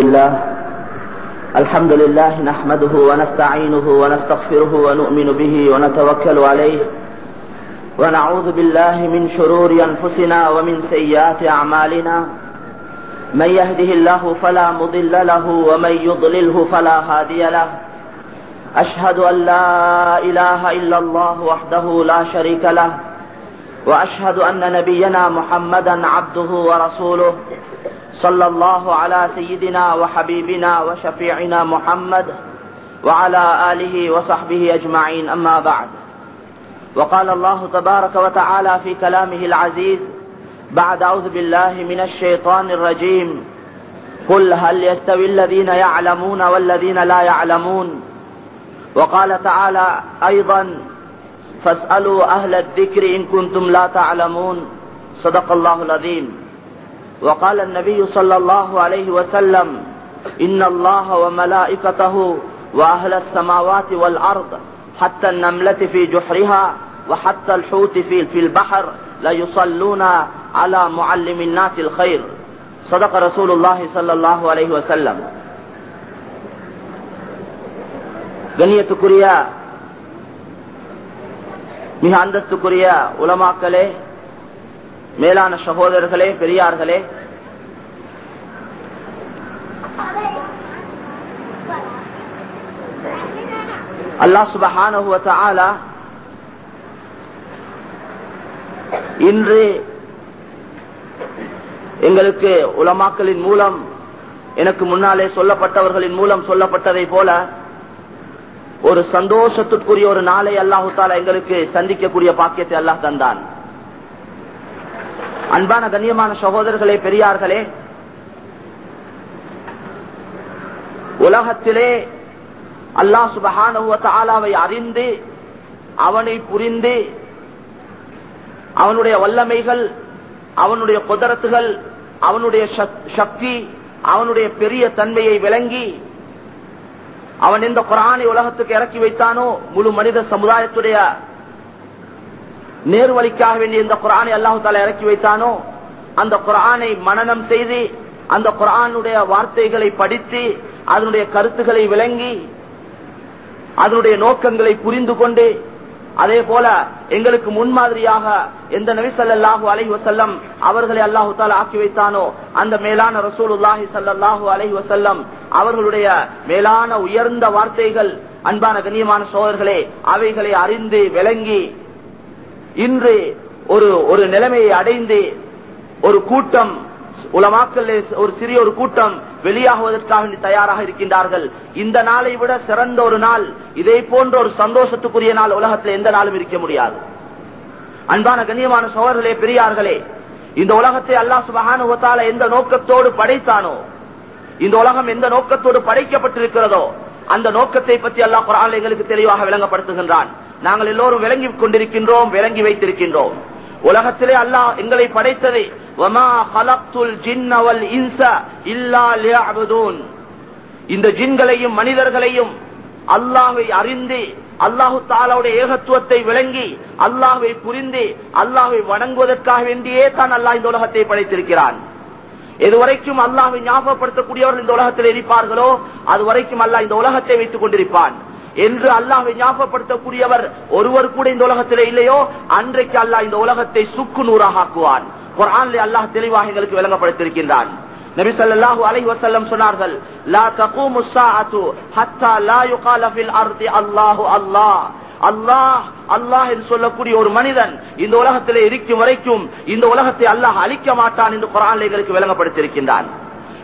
لله الحمد لله نحمده ونستعينه ونستغفره ونؤمن به ونتوكل عليه. ونعوذ بالله من شرور أنفسنا ومن سيئات أعمالنا. من يهده الله فلا مضل له ومن يضلله فلا هادي له. أشهد أن لا إله إلا الله وحده لا شريك له. وأشهد أن نبينا محمدا عبده ورسوله. صلى الله على سيدنا وحبيبنا وشفيعنا محمد وعلى آله وصحبه أجمعين. أما بعد وقال الله تبارك وتعالى في كلامه العزيز بعد أعوذ بالله من الشيطان الرجيم. قل هل يستوي الذين يعلمون والذين لا يعلمون؟ وقال تعالى أيضا فاسألوا أهل الذكر إن كنتم لا تعلمون. صدق الله العظيم. وقال النبي صلى الله عليه وسلم إن الله وملائكته وأهل السماوات والأرض حتى النملة في جحرها وحتى الحوت في, في البحر ليصلون على معلم الناس الخير صدق رسول الله صلى الله عليه وسلم கண்ணியத்துக்குரிய மிக அந்தஸ்துக்குரிய உலமாக்களே மேலான சகோதரர்களே பெரியார்களே. அல்லா சுபஹான இன்று எங்களுக்கு உலமாக்களின் மூலம் எனக்கு முன்னாலே சொல்லப்பட்டவர்களின் மூலம் சொல்லப்பட்டதை போல ஒரு சந்தோஷத்திற்குரிய ஒரு நாளை அல்லாஹு தாலா எங்களுக்கு சந்திக்கக்கூடிய பாக்கியத்தை அல்லாஹ் தந்தான். அன்பான கண்ணியமான சகோதரர்களே பெரியார்களே உலகத்திலே அல்லாஹ் சுபஹானுவத்தாலாவை அறிந்து அவனை புரிந்து அவனுடைய வல்லமைகள் அவனுடைய குதரத்துகள் அவனுடைய சக்தி அவனுடைய பெரிய தன்மையை விளங்கி அவன் எந்த குரானை உலகத்துக்கு இறக்கி வைத்தானோ முழு மனித சமுதாயத்துடைய நேர்வழிக்காக வேண்டிய இந்த குரானை அல்லாஹு தாலா இறக்கி வைத்தானோ? அந்த குரானை மனநம் செய்து அந்த குரானுடைய வார்த்தைகளை படித்து அதனுடைய கருத்துக்களை விளங்கி அதனுடைய நோக்கங்களை புரிந்து கொண்டு அதே போல எங்களுக்கு முன்மாதிரியாக எந்த நபிசல்லாஹு அலஹி வசல்லம் அவர்களை அல்லாஹு தாலா ஆக்கி வைத்தானோ அந்த மேலான ரசூல் உல்லாஹி சல்லாஹூ அலஹி வசல்லம் அவர்களுடைய மேலான உயர்ந்த வார்த்தைகள் அன்பான கண்ணியமான சோழர்களே அவைகளை அறிந்து விளங்கி இன்று ஒரு ஒரு நிலைமையை அடைந்து ஒரு கூட்டம் உலமாக்கல் ஒரு சிறிய ஒரு கூட்டம் வெளியாகுவதற்காக தயாராக இருக்கின்றார்கள். இந்த நாளை விட சிறந்த ஒரு நாள் இதே போன்ற ஒரு சந்தோஷத்துக்குரிய நாள் உலகத்தில் எந்த நாளும் இருக்க முடியாது. அன்பான கண்ணியமான சோழர்களே பெரியார்களே இந்த உலகத்தை அல்லாஹ் சுபகானுவத்தால எந்த நோக்கத்தோடு படைத்தானோ இந்த உலகம் எந்த நோக்கத்தோடு படைக்கப்பட்டிருக்கிறதோ அந்த நோக்கத்தை பற்றி அல்லாஹ் குரான் எங்களுக்கு தெளிவாக விளங்கப்படுத்துகின்றான். நாங்கள் எல்லோரும் விளங்கி கொண்டிருக்கின்றோம் விளங்கி வைத்திருக்கின்றோம். உலகத்திலே அல்லாஹ் எங்களை படைத்தது இந்த ஜின்களையும் மனிதர்களையும் அல்லாஹை அறிந்து அல்லாஹு தாலாவுடைய ஏகத்துவத்தை விளங்கி அல்லாஹை புரிந்து அல்லாஹை வணங்குவதற்காக வேண்டியே தான் அல்லாஹ் இந்த உலகத்தை படைத்திருக்கிறான். எதுவரைக்கும் அல்லாஹை ஞாபகப்படுத்தக்கூடியவர்கள் இந்த உலகத்தில் இருப்பார்களோ அது வரைக்கும் அல்லாஹ் இந்த உலகத்தை வைத்துக் கொண்டிருப்பான். என்று அல்லாவை ஞாபகப்படுத்தக்கூடியவர் ஒருவர் கூட இந்த உலகத்திலே இல்லையோ? அன்றைக்கு அல்லாஹ் இந்த உலகத்தை சுக்கு நூறாக ஆக்குவான். குரான்ல அல்லாஹ் தெளிவாக எங்களுக்கு விளங்கப்படுத்திருக்கின்றான் நபி சல்லாஹூ அலை வசல்லம் சொன்னார்கள் அல்லாஹு அல்லாஹ். அல்லாஹ் அல்லாஹ் என்று சொல்லக்கூடிய ஒரு மனிதன் இந்த உலகத்திலே இருக்கும் வரைக்கும் இந்த உலகத்தை அல்லாஹ் அழிக்க மாட்டான் என்று குரான் எங்களுக்கு விளங்கப்படுத்திருக்கின்றான்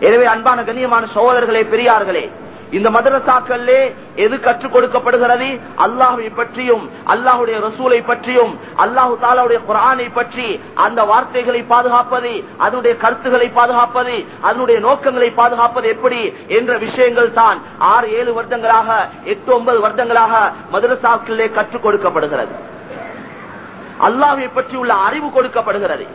எனவே அன்பான கண்ணியமான சகோதரர்களே பெரியார்களே இந்த மதரசாக்களே எது கற்றுக் கொடுக்கப்படுகிறது? அல்லாஹை பற்றியும் அல்லாஹுடைய ரசூலை பற்றியும் அல்லாஹு தாலாவுடைய குரானை பற்றி அந்த வார்த்தைகளை பாதுகாப்பது அதனுடைய கருத்துக்களை பாதுகாப்பது அதனுடைய நோக்கங்களை பாதுகாப்பது எப்படி என்ற விஷயங்கள் தான் ஆறு ஏழு வருடங்களாக எட்டு ஒன்பது வருடங்களாக மதரசாக்களே கற்றுக் கொடுக்கப்படுகிறது. அல்லாஹை பற்றி உள்ள அறிவு கொடுக்கப்படுகிறது.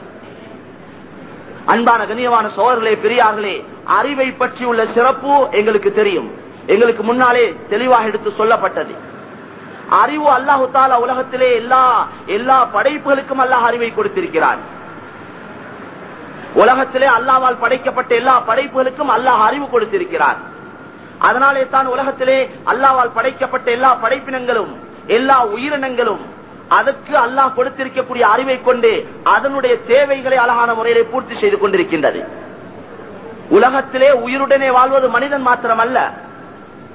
அன்பான கண்ணியமான சோழர்களே பெரியார்களே அறிவை பற்றி உள்ள சிறப்பு எங்களுக்கு தெரியும். எங்களுக்கு முன்னாலே தெளிவாக எடுத்து சொல்லப்பட்டது. அறிவு அல்லாஹு தாலா உலகத்திலே எல்லா எல்லா படைப்புகளுக்கும் அல்லாஹ் அறிவை கொடுத்திருக்கிறார் உலகத்திலே அல்லாவால் படைக்கப்பட்ட எல்லா படைப்புகளுக்கும் அல்லாஹ் அறிவு கொடுத்திருக்கிறார் அதனாலே தான் உலகத்திலே அல்லாவால் படைக்கப்பட்ட எல்லா படைப்பினங்களும் எல்லா உயிரினங்களும் அதற்கு அல்லாஹ் கொடுத்திருக்கக்கூடிய அறிவை கொண்டு அதனுடைய தேவைகளை அழகான முறையிலே பூர்த்தி செய்து கொண்டிருக்கின்றது. உலகத்திலே உயிருடனே வாழ்வது மனிதன் மாத்திரமல்ல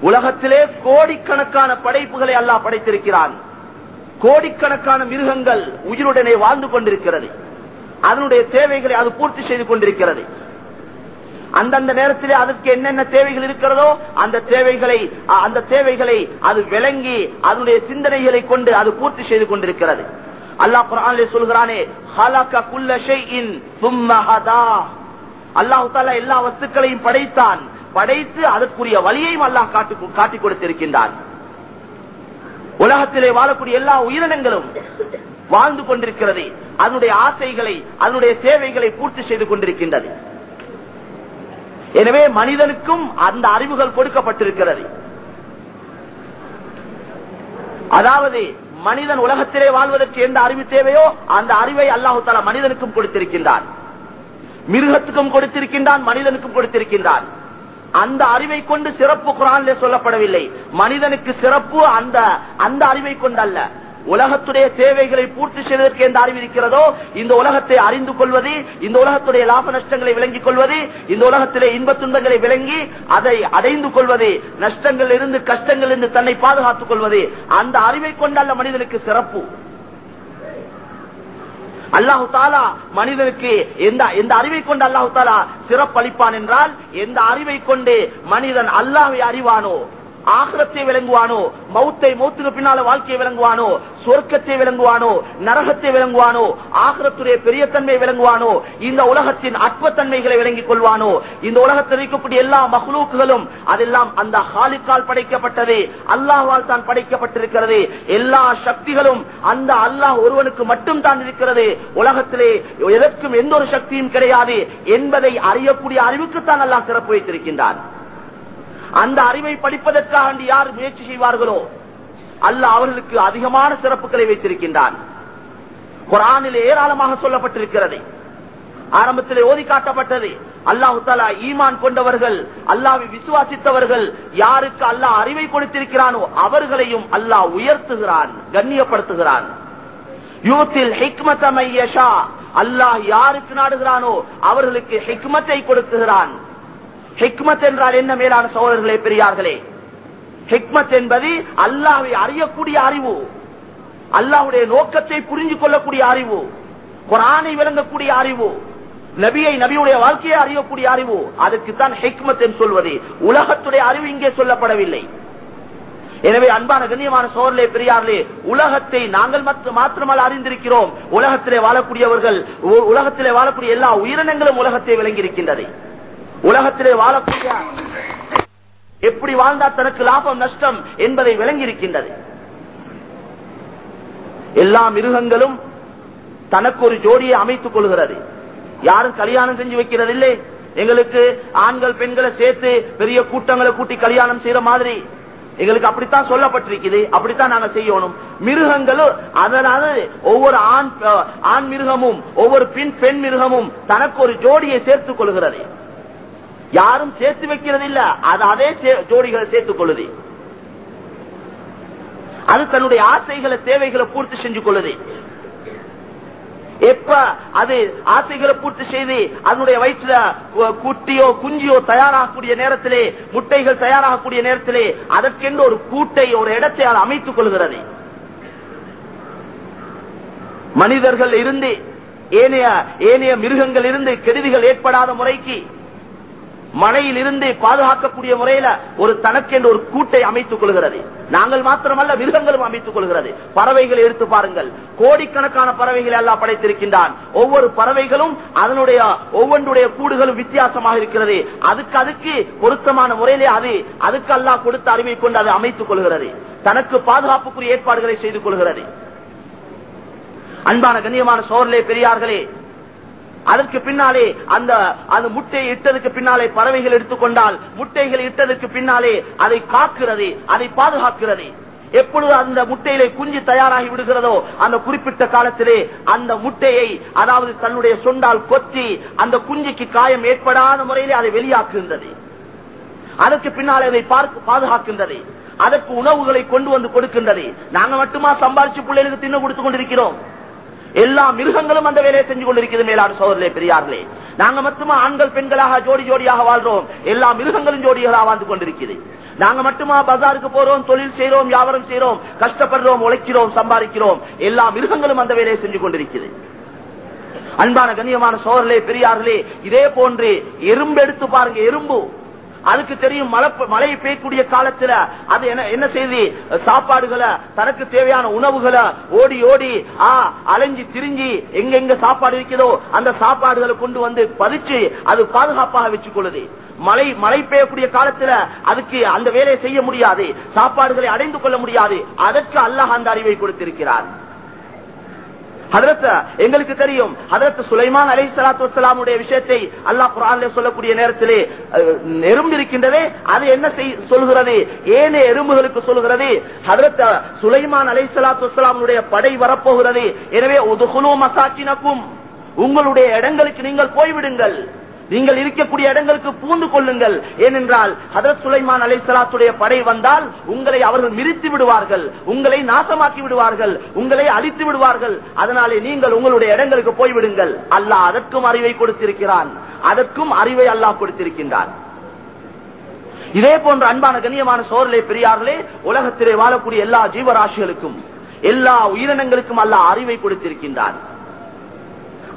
உலகத்திலே கோடிக்கணக்கான படைப்புகளை அல்லாஹ் படைத்திருக்கிறான். கோடிக்கணக்கான மிருகங்கள் உயிருடனே வாழ்ந்து கொண்டிருக்கிறது. அதனுடைய தேவைகளை அது பூர்த்தி செய்து கொண்டிருக்கிறது. அந்தந்த நேரத்திலே அதற்கு என்னென்ன தேவைகள் இருக்கிறதோ அந்த தேவைகளை அந்த தேவைகளை அது விளங்கி அதனுடைய சிந்தனைகளை கொண்டு அது பூர்த்தி செய்து கொண்டிருக்கிறது. அல்லாஹ் குரானிலே சொல்கிறானே சும்ம அல்லாஹு தாலா எல்லா வஸ்துக்களையும் படைத்தான். படைத்து அதற்குரிய வழியையும் அல்லாஹ் காட்டி காட்டிக் கொடுத்திருக்கின்றான். உலகத்திலே வாழக்கூடிய எல்லா உயிரினங்களும் வாழ்ந்து கொண்டிருக்கிறது. அதனுடைய ஆசைகளை அதனுடைய தேவைகளை பூர்த்தி செய்து கொண்டிருக்கின்றது. எனவே மனிதனுக்கும் அந்த அறிவுகள் கொடுக்கப்பட்டிருக்கிறது. அதாவது மனிதன் உலகத்திலே வாழ்வதற்கு எந்த அறிவு தேவையோ அந்த அறிவை அல்லாஹு தாலா மனிதனுக்கும் கொடுத்திருக்கின்றான். மிருகத்துக்கும் கொடுத்திருக்கின்றான் மனிதனுக்கும் கொடுத்திருக்கின்றான். அந்த அறிவை கொண்டு சிறப்பு குரான்ல சொல்லப்படவில்லை. மனிதனுக்கு சிறப்பு அந்த அந்த அறிவை கொண்டு அல்ல உலகத்துடைய தேவைகளை பூர்த்தி செய்வதற்கு எந்த அறிவு இருக்கிறதோ இந்த உலகத்தை அறிந்து கொள்வது இந்த உலகத்துடைய லாப நஷ்டங்களை விளங்கிக் கொள்வது இந்த உலகத்திலே இன்ப துன்பங்களை விளங்கி அதை அடைந்து கொள்வது நஷ்டங்கள் இருந்து கஷ்டங்கள் இருந்து தன்னை பாதுகாத்துக் கொள்வது அந்த அறிவை கொண்டல்ல மனிதனுக்கு சிறப்பு. அல்லாஹு தாலா மனிதனுக்கு எந்த எந்த அறிவை கொண்டு அல்லாஹு தாலா சிறப்பளிப்பான் என்றால் எந்த அறிவை கொண்டு மனிதன் அல்லாவை அறிவானோ ஆகிரத்தை விளங்குவானோ? மௌத்தை மௌத்துக்கு பின்னால வாழ்க்கையை விளங்குவானோ? சொர்க்கத்தை விளங்குவானோ? நரகத்தை விளங்குவானோ? ஆகிரத்துடைய பெரிய தன்மை விளங்குவானோ? இந்த உலகத்தின் அற்பத்தன்மைகளை விளங்கிக் கொள்வானோ? இந்த உலகத்தில் இருக்கக்கூடிய எல்லா மகளூக்குகளும் அதெல்லாம் அந்த ஹாலிக்கால் படைக்கப்பட்டது அல்லாஹால் தான் படைக்கப்பட்டிருக்கிறது. எல்லா சக்திகளும் அந்த அல்லாஹ் ஒருவனுக்கு மட்டும் தான் இருக்கிறது. உலகத்திலே எதற்கும் எந்த ஒரு சக்தியும் கிடையாது என்பதை அறியக்கூடிய அறிவுக்குத்தான் அல்லாஹ் சிறப்பு வைத்திருக்கின்றான். அந்த அறிவை படிப்பதற்காக யார் முயற்சி செய்வார்களோ அல்ல அவர்களுக்கு அதிகமான சிறப்புகளை வைத்திருக்கின்றான். குரானில் ஏராளமாக சொல்லப்பட்டிருக்கிறது. ஆரம்பத்திலே ஓதி காட்டப்பட்டது. அல்லாஹு தாலா ஈமான் கொண்டவர்கள் அல்லாவை விசுவாசித்தவர்கள் யாருக்கு அல்லாஹ் அறிவை கொடுத்திருக்கிறானோ அவர்களையும் அல்லாஹ் உயர்த்துகிறான் கண்ணியப்படுத்துகிறான். யூத்தில் ஹிக்மத்தமையஷா அல்லாஹ் யாருக்கு நாடுகிறானோ அவர்களுக்கு ஹிக்மத்தை கொடுக்குகிறான் ஹிக்மத் என்றால் என்ன மேலான சோதர்களே பெரியார்களே? ஹிக்மத் என்பது அல்லாவை அறியக்கூடிய அறிவு. அல்லாவுடைய நோக்கத்தை புரிஞ்சு கொள்ளக்கூடிய அறிவு. குரானை விளங்கக்கூடிய அறிவு. நபியை நபியுடைய வாழ்க்கையை அறியக்கூடிய அறிவு. அதுக்குத்தான் ஹெக்மத் என்று சொல்வது. உலகத்துடைய அறிவு இங்கே சொல்லப்படவில்லை. எனவே அன்பான கண்ணியமான சோழலே பெரியார்களே உலகத்தை நாங்கள் மாத்திரமல்ல அறிந்திருக்கிறோம். உலகத்திலே வாழக்கூடியவர்கள் உலகத்திலே வாழக்கூடிய எல்லா உயிரினங்களும் உலகத்தை விளங்கி இருக்கின்றது உலகத்திலே வாழக்கூடிய எப்படி வாழ்ந்தா தனக்கு லாபம் நஷ்டம் என்பதை விளங்கி இருக்கின்றது எல்லா மிருகங்களும் தனக்கு ஒரு ஜோடியை அமைத்துக் கொள்கிறது. யாரும் கல்யாணம் செஞ்சு வைக்கிறது இல்லை எங்களுக்கு ஆண்கள் பெண்களை சேர்த்து பெரிய கூட்டங்களை கூட்டி கல்யாணம் செய்யற மாதிரி. எங்களுக்கு அப்படித்தான் சொல்லப்பட்டிருக்குது. அப்படித்தான் நாங்க செய்யணும். மிருகங்களும் அதனால ஒவ்வொரு ஆண் ஆண் மிருகமும் ஒவ்வொரு பெண் பெண் மிருகமும் தனக்கு ஒரு ஜோடியை சேர்த்துக் கொள்கிறது. யாரும் சேர்த்து வைக்கிறது இல்ல அது அதே ஜோடிகளை சேர்த்துக் கொள்ளுது. அது தன்னுடைய ஆசைகளை தேவைகளை பூர்த்தி செஞ்சு கொள்ளுது. எப்ப அது ஆசைகளை பூர்த்தி செய்து அதனுடைய வயிற்றுல குட்டியோ குஞ்சியோ தயாராகக்கூடிய நேரத்திலே முட்டைகள் தயாராகக்கூடிய நேரத்திலே அதற்கென்று ஒரு கூட்டை ஒரு இடத்தை அது அமைத்துக் கொள்கிறது. மனிதர்கள் இருந்து ஏனைய ஏனைய மிருகங்கள் இருந்து கெடுதிகள் ஏற்படாத முறைக்கு மழையில் இருந்தே பாதுகாக்கக்கூடிய முறையில ஒரு தனக்கென்று ஒரு கூட்டை அமைத்துக் கொள்கிறது. நாங்கள் மாத்திரமல்ல மிருகங்களும் அமைத்துக் கொள்கிறது. பறவைகளை எடுத்து பாருங்கள். கோடிக்கணக்கான பறவைகளை எல்லாம் படைத்திருக்கின்றான். ஒவ்வொரு பறவைகளும் அதனுடைய ஒவ்வொன்றுடைய கூடுகளும் வித்தியாசமாக இருக்கிறது. அதுக்கு அதுக்கு பொருத்தமான முறையிலே அது அதுக்கு எல்லாம் கொடுத்த அறிவை கொண்டு அதை அமைத்துக் கொள்கிறது. தனக்கு பாதுகாப்புக்குரிய ஏற்பாடுகளை செய்து கொள்கிறது. அன்பான கண்ணியமான சோர்லே பெரியார்களே அதற்கு பின்னாலே அந்த அந்த முட்டையை இட்டதுக்கு பின்னாலே பறவைகள் எடுத்துக்கொண்டால் முட்டைகள் இட்டதற்கு பின்னாலே அதை காக்கிறது அதை பாதுகாக்கிறது. எப்பொழுது அந்த முட்டையிலே குஞ்சு தயாராகி விடுகிறதோ அந்த குறிப்பிட்ட காலத்திலே அந்த முட்டையை அதாவது தன்னுடைய சொண்டால் கொத்தி அந்த குஞ்சுக்கு காயம் ஏற்படாத முறையிலே அதை வெளியாக்குகின்றது. அதற்கு பின்னாலே அதை பார்த்து பாதுகாக்கின்றது. அதற்கு உணவுகளை கொண்டு வந்து கொடுக்கின்றது. நாங்க மட்டுமா சம்பாரிச்சு பிள்ளைகளுக்கு தின்னு கொடுத்து கொண்டிருக்கிறோம்? எல்லா மிருகங்களும் அந்த வேலையை செஞ்சு கொண்டிருக்கிறது மேலாடு சோதரிலே பெரியார்களே. நாங்க மட்டுமா ஆண்கள் பெண்களாக ஜோடி ஜோடியாக வாழ்றோம்? எல்லா மிருகங்களும் ஜோடிகளாக வாழ்ந்து கொண்டிருக்கிறது. நாங்க மட்டுமா பஜாருக்கு போறோம் தொழில் செய்யறோம் வியாபாரம் செய்யறோம் கஷ்டப்படுறோம் உழைக்கிறோம் சம்பாதிக்கிறோம்? எல்லா மிருகங்களும் அந்த வேலையை செஞ்சு கொண்டிருக்கிறது. அன்பான கண்ணியமான சோழர்களே பெரியார்களே இதே போன்று எறும்பு எடுத்து பாருங்க எறும்பு. அதுக்கு தெரியும் மழை மழை பெய்யக்கூடிய காலத்துல அது என்ன என்ன செய்தி? சாப்பாடுகளை தனக்கு தேவையான உணவுகளை ஓடி ஓடி ஆ அலைஞ்சி திரிஞ்சி எங்க எங்க சாப்பாடு இருக்கிறதோ அந்த சாப்பாடுகளை கொண்டு வந்து பதிச்சு அது பாதுகாப்பாக வச்சுக் கொள்ளுது மழை மழை பெய்யக்கூடிய காலத்துல அதுக்கு அந்த வேலையை செய்ய முடியாது. சாப்பாடுகளை அடைந்து கொள்ள முடியாது. அதற்கு அல்லாஹ் அந்த அறிவை கொடுத்திருக்கிறார். எங்களுக்கு தெரியும் அதற்கு சுலைமான் அலை சலாத்து வலாமுடைய விஷயத்தை அல்லாஹ் குரான் சொல்லக்கூடிய நேரத்திலே எறும்பு இருக்கின்றதே அது என்ன சொல்கிறது ஏனே எறும்புகளுக்கு சொல்கிறது அதற்கு சுலைமான் அலை சலாத்து வலாமுடைய படை வரப்போகிறது. எனவே ஒதுகுலு மசாக்கினக்கும் உங்களுடைய இடங்களுக்கு நீங்கள் போய்விடுங்கள். நீங்கள் இருக்கக்கூடிய இடங்களுக்கு பூந்து கொள்ளுங்கள். ஏனென்றால் ஹதரத் சுலைமான் அலை சலாத்துடைய படை வந்தால் உங்களை அவர்கள் மிரித்து விடுவார்கள். உங்களை நாசமாக்கி விடுவார்கள். உங்களை அழித்து விடுவார்கள். அதனாலே நீங்கள் உங்களுடைய இடங்களுக்கு போய்விடுங்கள். அல்லாஹ் அதற்கும் அறிவை கொடுத்திருக்கிறான். அதற்கும் அறிவை அல்லாஹ் கொடுத்திருக்கின்றான். இதே போன்ற அன்பான கண்ணியமான சோர்லே பெரியார்களே உலகத்திலே வாழக்கூடிய எல்லா ஜீவராசிகளுக்கும் எல்லா உயிரினங்களுக்கும் அல்லாஹ் அறிவை கொடுத்திருக்கின்றான்.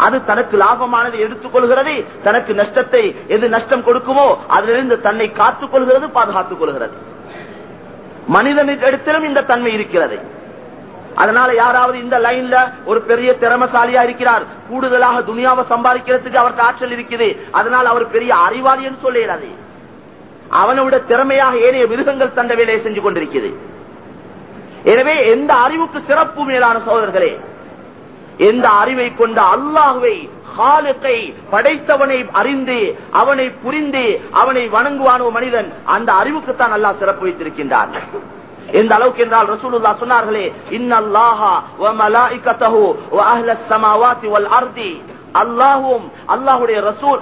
அது தனக்கு லாபமானதை எடுத்துக் கொள்கிறது தனக்கு நஷ்டத்தை எது நஷ்டம் கொடுக்குமோ அதிலிருந்து தன்னை காத்துக் கொள்கிறது பாதுகாத்துக் கொள்கிறது மனிதனிடத்திலும் இந்த தன்மை இருக்கிறது. அதனால யாராவது இந்த லைன்ல ஒரு பெரிய திறமசாலியா இருக்கிறார் கூடுதலாக துணியாவை சம்பாதிக்கிறதுக்கு அவருக்கு ஆற்றல் இருக்குது அதனால் அவர் பெரிய அறிவாளி என்று சொல்லிடாது அவனோட திறமையாக ஏனைய மிருகங்கள் தந்த வேலையை செஞ்சு கொண்டிருக்கிறது. எனவே எந்த அறிவுக்கு சிறப்பு மேலான சோதர்களே எந்த அறிவை கொண்ட அல்லாஹுவை ஹாலுக்கை படைத்தவனை அறிந்து அவனை புரிந்து அவனை வணங்குவானோ மனிதன் அந்த அறிவுக்குத்தான் அல்லாஹ் சிறப்பு வைத்திருக்கின்றான். எந்த அளவுக்கு என்றால் ரசூலுல்லா சொன்னார்களே இன்னல்லாஹா வ மலாயிகத்தஹு வ அஹ்லஸ் வல் அர்தி. அல்லாஹும் அல்லாஹுடைய ரசூல்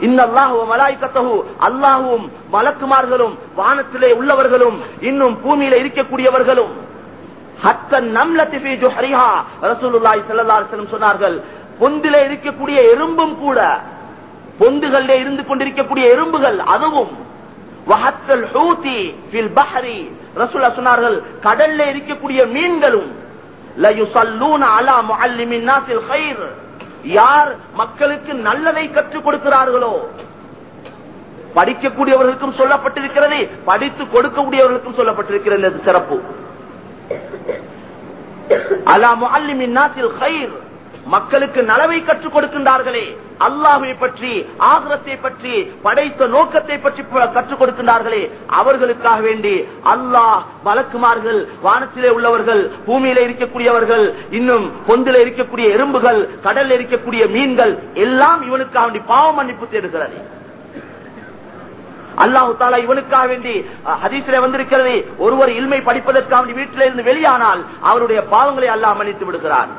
இன்னல்லாஹு வ அல்லாஹும் மலக்குமார்களும் வானத்திலே உள்ளவர்களும் இன்னும் பூமியில இருக்கக்கூடியவர்களும் சொன்னார்கள் பொந்தில இருக்கக்கூடிய எறும்பும் கூட பொந்துகளிலே இருந்து கொண்டிருக்கக்கூடிய எறும்புகள் அதுவும். சொன்னார்கள் கடல்ல இருக்கக்கூடிய மீன்களும் யார் மக்களுக்கு நல்லதை கற்றுக் கொடுக்கிறார்களோ படிக்கக்கூடியவர்களுக்கும் சொல்லப்பட்டிருக்கிறது படித்து கொடுக்கக்கூடியவர்களுக்கும் சொல்லப்பட்டிருக்கிறது. சிறப்பு. மக்களுக்கு நலவை கற்றுக் கொடுக்கின்றார்களே. அல்லாஹை பற்றி ஆகிரத்தை பற்றி படைத்த நோக்கத்தை பற்றி கற்றுக் கொடுக்கின்றார்களே. அவர்களுக்காக வேண்டி அல்லாஹ் வழக்குமார்கள் வானத்திலே உள்ளவர்கள் பூமியில இருக்கக்கூடியவர்கள் இன்னும் பொந்தில இருக்கக்கூடிய எறும்புகள் கடல்ல இருக்கக்கூடிய மீன்கள் எல்லாம் இவனுக்காக வேண்டி பாவ மன்னிப்பு தேடுகிறது அல்லாஹு தாலா இவனுக்காக வேண்டி ஹதீசில வந்திருக்கிறது. ஒருவர் இல்மை படிப்பதற்காக வீட்டில இருந்து வெளியானால் அவருடைய பாவங்களை அல்லாஹ் மன்னித்து விடுகிறார்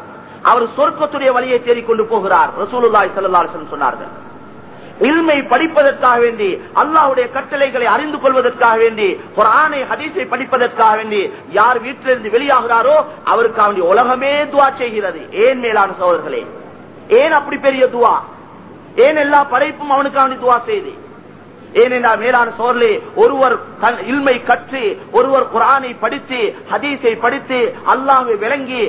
அவர் சொர்க்கத்துடைய வழியை தேடிக்கொண்டு போகிறார். ரசூலுல்லாய் சல்லாசன் சொன்னார்கள். இல்மை படிப்பதற்காக வேண்டி அல்லாஹுடைய கட்டளைகளை அறிந்து கொள்வதற்காக வேண்டி குரானை ஆணை ஹதீஸை படிப்பதற்காக வேண்டி யார் வீட்டிலிருந்து வெளியாகிறாரோ அவருக்காக வேண்டி உலகமே துவா செய்கிறது. ஏன் மேலான சோழர்களே ஏன் அப்படி பெரிய துவா? ஏன் எல்லா படைப்பும் அவனுக்காக துவா செய்து? ஏனென்றால் மேலான சோர்லே ஒருவர் தன் இல்மை கற்று ஒருவர் குரானை படித்து ஹதீஸை படித்து அல்லாஹை விளங்கி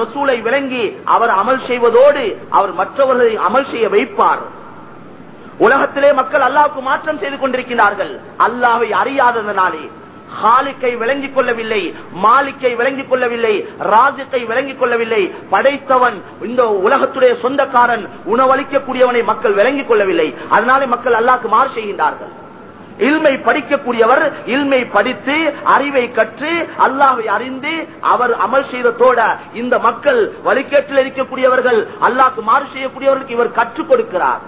ரசூலை விளங்கி அவர் அமல் செய்வதோடு அவர் மற்றவர்களை அமல் செய்ய வைப்பார். உலகத்திலே மக்கள் அல்லாவுக்கு மாற்றம் செய்து கொண்டிருக்கிறார்கள் அல்லாவை அறியாததனாலே. ஹாலிக்கை விளங்கிக் கொள்ளவில்லை மாலிக்கை விளங்கிக் கொள்ளவில்லை ராஜத்தை விளங்கிக் கொள்ளவில்லை. படைத்தவன் இந்த உலகத்துடைய சொந்தக்காரன் உணவளிக்கக்கூடியவனை மக்கள் விளங்கிக் கொள்ளவில்லை. அதனாலே மக்கள் அல்லாக்கு மாறு செய்கின்றார்கள். இல்மை படிக்கக்கூடியவர் இல்மை படித்து அறிவை கற்று அல்லாவை அறிந்து அவர் அமல் செய்ததோட இந்த மக்கள் வழிகேட்டில் இருக்கக்கூடியவர்கள் அல்லாக்கு மாறு செய்யக்கூடியவர்களுக்கு இவர் கற்றுக் கொடுக்கிறார்.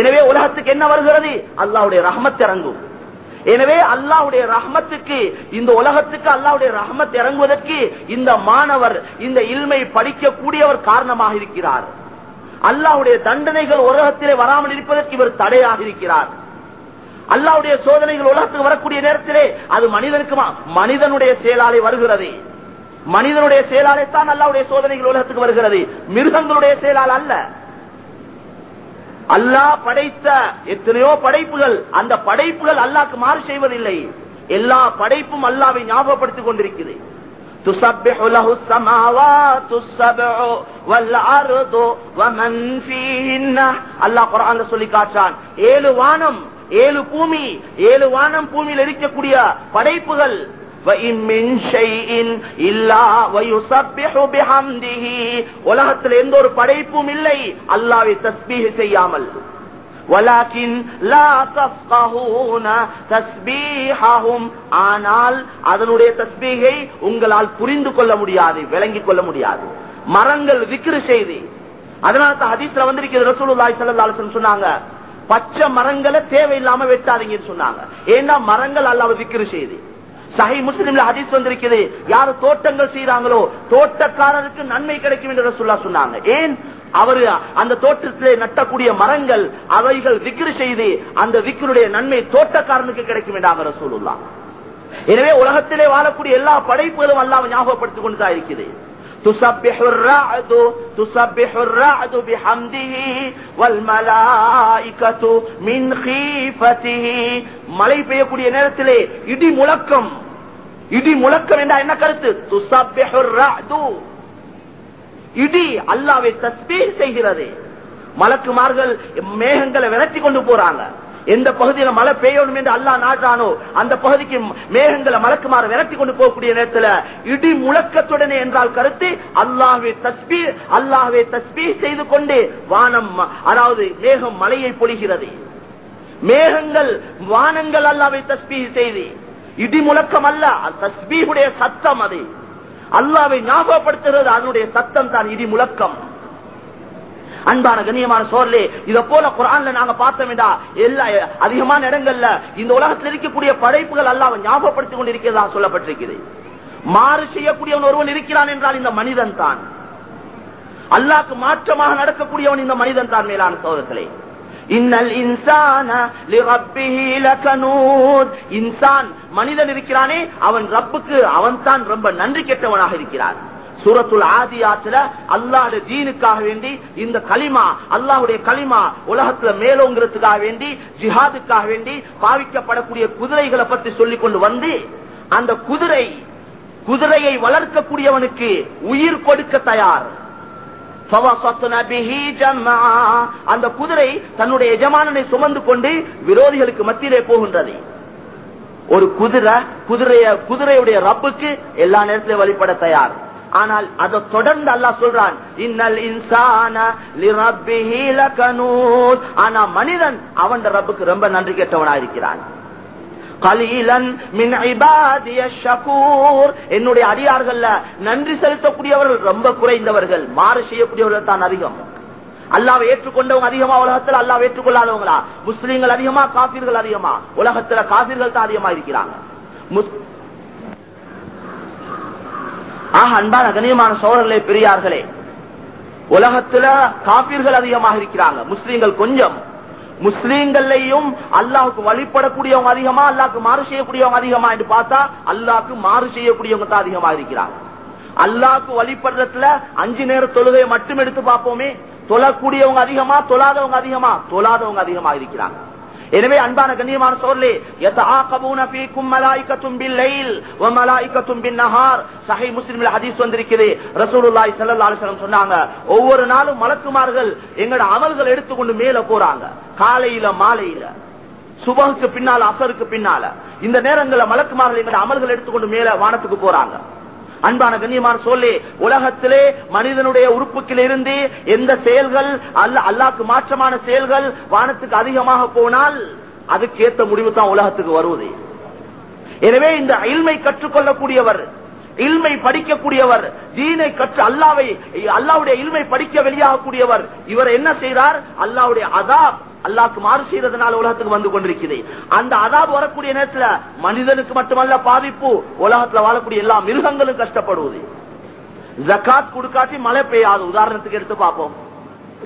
எனவே உலகத்துக்கு என்ன வருகிறது? அல்லாவுடைய ரஹமத் இறங்கும். எனவே அல்லாவுடைய ரஹ்மத்துக்கு இந்த உலகத்துக்கு அல்லாவுடைய ரஹ்மத் இறங்குவதற்கு இந்த மாணவர் இந்த இல்மை படிக்கக்கூடியவர் காரணமாக இருக்கிறார். அல்லாவுடைய தண்டனைகள் உலகத்திலே வராமல் இருப்பதற்கு இவர் தடையாக இருக்கிறார். அல்லாவுடைய சோதனைகள் உலகத்துக்கு வரக்கூடிய நேரத்திலே அது மனிதனுக்குமா மனிதனுடைய செயலாலே வருகிறது. மனிதனுடைய செயலாலே தான் அல்லாவுடைய சோதனைகள் உலகத்துக்கு வருகிறது. மிருகங்களுடைய செயலால் அல்ல. அல்லாஹ் படைத்த எத்தனையோ படைப்புகள் அந்த படைப்புகள் அல்லாக்கு மாறு செய்வதில்லை எல்லா படைப்பும் அல்லாவை ஞாபகப்படுத்திக் கொண்டிருக்கிறது تسبح له السماوات السبع والارض ومن فيهن அல்லாஹ் குர்ஆன்ல சொல்லி காட்டான் ஏழு வானம் ஏழு பூமி ஏழு வானம் பூமியில் இருக்கக்கூடிய படைப்புகள் உலகத்தில் எந்த ஒரு படைப்பும் இல்லை. அல்லாவை தஸ்பீக செய்யாமல். ஆனால் அதனுடைய தஸ்பீகை உங்களால் புரிந்து கொள்ள முடியாது விளங்கிக் கொள்ள முடியாது. மரங்கள் விக்கிரு செய்தி. அதனால தான் ஹதீஸ்ல வந்திருக்கிறது ரசூலுல்லாஹி ஸல்லல்லாஹு அலைஹி வஸல்லம் சொன்னாங்க. பச்சை மரங்களை தேவையில்லாம வெட்டாதீங்கன்னு சொன்னாங்க. ஏன்னா மரங்கள் அல்லாஹ் விக்கிரு செய்தி. சஹி முஸ்லிம்ல ஹதீஸ் வந்திருக்கிறது யாரு தோட்டங்கள் செய்யறாங்களோ தோட்டக்காரருக்கு நன்மை கிடைக்கும் என்று ரசூல்லா சொன்னாங்க ஏன் அவரு அந்த தோட்டத்திலே நட்டக்கூடிய மரங்கள் அவைகள் விக்ரு செய்து அந்த விக்ருடைய நன்மை தோட்டக்காரனுக்கு கிடைக்கும் என்றாங்க ரசூலுல்லா எனவே உலகத்திலே வாழக்கூடிய எல்லா படைப்புகளும் அல்லாம ஞாபகப்படுத்திக் கொண்டுதான் இருக்குது تسبح الرعد تسبح الرعد بحمده والملائكة من خيفته மழை பெய்யக்கூடிய நேரத்திலே இடி முழக்கம் இடி முழக்கம் என்றா என்ன கருத்து? இடி அல்லாவை தஸ்பீ செய்கிறது. மலக்குமார்கள் மேகங்களை விரட்டி கொண்டு போறாங்க. எந்த பகுதியில மழை பெய்யணும் என்று அல்லா நாட்டானோ அந்த பகுதிக்கு மேகங்களை மலக்குமாறு விரட்டி கொண்டு போகக்கூடிய நேரத்தில் இடி முழக்கத்துடனே என்றால் கருத்து அல்லாஹே தஸ்பீ அல்லாஹே தஸ்பீ செய்து கொண்டு வானம் அதாவது மேகம் மலையை பொழிகிறது. மேகங்கள் வானங்கள் அல்லாவை தஸ்பீ செய்து இடி முழக்கம் அல்ல தஸ்பீஹுடைய சத்தம் அது. அல்லாவை ஞாபகப்படுத்துகிறது அதனுடைய சத்தம் தான் இடி முழக்கம். அன்பான கண்ணியமான சோர்லே இத போல குரான்ல நாங்க பார்த்தோம்டா எல்லா அதிகமான இடங்கள்ல இந்த உலகத்தில் இருக்கக்கூடிய படைப்புகள் அல்லாவை ஞாபகப்படுத்திக் கொண்டிருக்கிறதா சொல்லப்பட்டிருக்கிறது. மாறு செய்யக்கூடியவன் ஒருவன் இருக்கிறான் என்றால் இந்த மனிதன் தான். அல்லாக்கு மாற்றமாக நடக்கக்கூடியவன் இந்த மனிதன் தான் மேலான சோதத்திலே இன்னல் இன்சான இன்சான் மனிதன் இருக்கிறானே அவன் ரப்புக்கு அவன் தான் ரொம்ப நன்றி கெட்டவனாக இருக்கிறான். சூரத்துல் ஆதியாத்துல அல்லாஹுடைய தீனுக்காக வேண்டி இந்த களிமா அல்லாவுடைய களிமா உலகத்துல மேலோங்கிறதுக்காக வேண்டி ஜிஹாதுக்காக வேண்டி பாவிக்கப்படக்கூடிய குதிரைகளை பற்றி சொல்லிக் கொண்டு வந்து அந்த குதிரை குதிரையை வளர்க்கக்கூடியவனுக்கு உயிர் கொடுக்க தயார். அந்த குதிரை தன்னுடைய எஜமானனை சுமந்து கொண்டு விரோதிகளுக்கு மத்தியிலே போகின்றது. ஒரு குதிரை குதிரைய குதிரையுடைய ரப்புக்கு எல்லா நேரத்திலும் வழிபட தயார். ஆனால் அதை தொடர்ந்து அல்லாஹ் சொல்றான் இன்னல் இன்சான ஆனா மனிதன் அவன் ரப்புக்கு ரொம்ப நன்றி கேட்டவனா இருக்கிறான் என்னுடைய அடியார்கள் நன்றி செலுத்தக்கூடியவர்கள் ரொம்ப குறைந்தவர்கள். மாறு செய்யக்கூடியவர்கள் தான் அதிகம். அல்லாவை ஏற்றுக்கொண்டவங்க அதிகமா உலகத்தில் அல்லாவை ஏற்றுக்கொள்ளாதவங்களா? முஸ்லீம்கள் அதிகமா காபீர்கள் அதிகமா? உலகத்துல காபீர்கள் தான் அதிகமா இருக்கிறாங்க. ஆக அன்பான கணியமான சோழர்களே பெரியார்களே. உலகத்துல காபீர்கள் அதிகமாக இருக்கிறாங்க. முஸ்லீம்கள் கொஞ்சம். முஸ்லீம்கள்லையும் அல்லாவுக்கு வழிபடக்கூடியவங்க அதிகமா அல்லாக்கு மாறு செய்யக்கூடியவங்க அதிகமா என்று பார்த்தா அல்லாக்கு மாறு செய்யக்கூடியவங்க தான் அதிகமா இருக்கிறாங்க. அல்லாக்கு வழிபடுறதுல அஞ்சு நேர தொழுகையை மட்டும் எடுத்து பார்ப்போமே தொழக்கூடியவங்க அதிகமா தொழாதவங்க அதிகமா தொழாதவங்க அதிகமா இருக்கிறாங்க. எனவே அன்பான கண்ணியமான சோர்லே சொன்னாங்க ஒவ்வொரு நாளும் மலக்குமார்கள் எங்கட அமல்கள் எடுத்துக்கொண்டு மேல போறாங்க. காலையில மாலையில சுபகுக்கு பின்னால அசருக்கு பின்னால. இந்த நேரங்களில் மலக்குமார்கள் எங்கட அமல்கள் எடுத்துக்கொண்டு மேல வானத்துக்கு போறாங்க. அன்பான கண்ணியமான சொல்லி உலகத்திலே மனிதனுடைய உறுப்புக்கில் இருந்து எந்த செயல்கள் அல்ல அல்லாக்கு மாற்றமான செயல்கள் வானத்துக்கு அதிகமாக போனால் அதுக்கேற்ற முடிவு தான் உலகத்துக்கு வருவது. எனவே இந்த இல்மை கற்றுக்கொள்ளக்கூடியவர் இல்மை படிக்கக்கூடியவர் தீனை கற்று அல்லாவை அல்லாவுடைய இல்மை படிக்க வெளியாகக்கூடியவர் இவர் என்ன செய்தார்? அல்லாவுடைய அதாப் அல்லாக்கு மாறு செய்யறதுனால உலகத்துக்கு வந்து கொண்டிருக்கிறது. அந்த அதாபு வரக்கூடிய நேரத்துல மனிதனுக்கு மட்டுமல்ல பாதிப்பு உலகத்துல வாழக்கூடிய எல்லா மிருகங்களும் கஷ்டப்படுவது. ஜக்காத் கொடுக்காட்டி மழை பெய்யாது. உதாரணத்துக்கு எடுத்து பார்ப்போம்.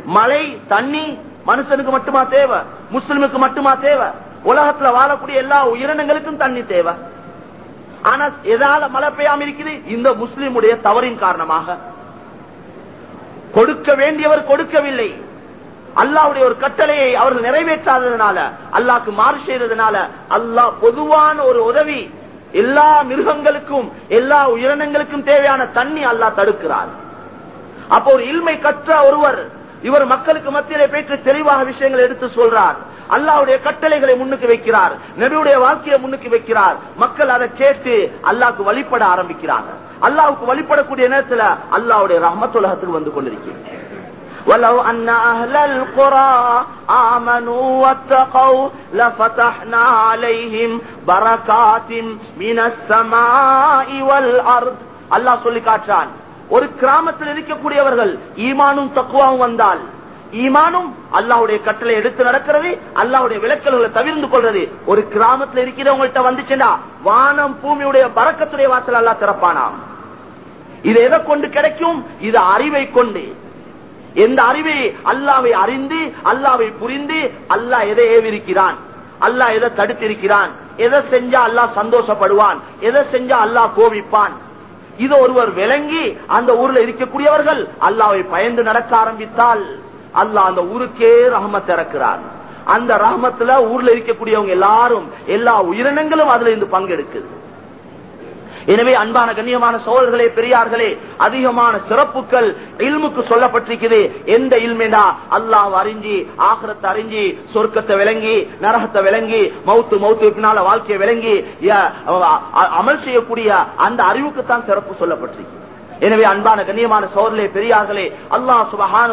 மழை தண்ணி மனுஷனுக்கு மட்டுமா தேவை? முஸ்லிமுக்கு மட்டுமா தேவை? உலகத்துல வாழக்கூடிய எல்லா உயிரினங்களுக்கும் தண்ணி தேவை. ஆனா எதால மழை பெய்யாம இருக்குது? இந்த முஸ்லிமுடைய தவறின் காரணமாக. கொடுக்க வேண்டியவர் கொடுக்கவில்லை. அல்லாவுடைய ஒரு கட்டளையை அவர்கள் நிறைவேற்றாததுனால அல்லாக்கு மாறு செய்ததுனால அல்லாஹ் பொதுவான ஒரு உதவி எல்லா மிருகங்களுக்கும் எல்லா உயிரினங்களுக்கும் தேவையான தண்ணி அல்லாஹ் தடுக்கிறார். அப்போ ஒரு இல்மை கற்ற ஒருவர் இவர் மக்களுக்கு மத்தியிலே பேற்று தெளிவாக விஷயங்களை எடுத்து சொல்றார். அல்லாவுடைய கட்டளைகளை முன்னுக்கு வைக்கிறார். நபியுடைய வாழ்க்கையை முன்னுக்கு வைக்கிறார். மக்கள் அதை கேட்டு அல்லாவுக்கு வழிபட ஆரம்பிக்கிறாங்க அல்லாவுக்கு வழிபடக்கூடிய நேரத்தில் அல்லாவுடைய ரஹமத்துலகத்துக்கு வந்து கொண்டிருக்கிறேன் ولو أن أهل القرى آمنوا واتقوا لفتحنا عليهم بركات من السماء والأرض الله சொல்லி காற்றான் ஒரு கிராமத்தில் இருக்கக்கூடியவர்கள் ஈமானும் தக்குவாவும் வந்தால் ஈமானும் அல்லாவுடைய கட்டளை எடுத்து நடக்கிறது அல்லாவுடைய விளக்கல்களை தவிர்ந்து கொள்றது ஒரு கிராமத்தில் இருக்கிறவங்கள்ட்ட வந்துச்சுன்னா வானம் பூமியுடைய பறக்கத்துடைய வாசல் அல்லா திறப்பானாம் இது எதை கொண்டு கிடைக்கும் இது அறிவை கொண்டு எந்த அறிவை அல்லாவை அறிந்து அல்லாவை புரிந்து அல்லாஹ் எதை ஏவிருக்கிறான்? அல்லாஹ் எதை தடுத்திருக்கிறான்? எதை செஞ்சா அல்லாஹ் சந்தோஷப்படுவான்? எதை செஞ்சா அல்லாஹ் கோவிப்பான் இது ஒருவர் விளங்கி அந்த ஊர்ல இருக்கக்கூடியவர்கள் அல்லாவை பயந்து நடக்க ஆரம்பித்தால் அல்லாஹ் அந்த ஊருக்கே ரஹமத் இறக்கிறார். அந்த ரஹமத்துல ஊர்ல இருக்கக்கூடியவங்க எல்லாரும் எல்லா உயிரினங்களும் அதுல இருந்து பங்கெடுக்குது. எனவே அன்பான கண்ணியமான சோழர்களே பெரியார்களே அதிகமான சிறப்புகள் இல்முக்கு சொல்லப்பட்டிருக்குது எந்த இல்மேடா அல்லாஹ் அறிஞ்சி ஆகரத்தை அறிஞ்சி சொர்க்கத்தை விளங்கி நரகத்தை விளங்கி மௌத்து மௌத்து பின்னால வாழ்க்கையை விளங்கி அமல் செய்யக்கூடிய அந்த அறிவுக்குத்தான் சிறப்பு சொல்லப்பட்டிருக்கு எனவே அன்பான கண்ணியமான சோழர்களே பெரியார்களே அல்லாஹ் சுபஹான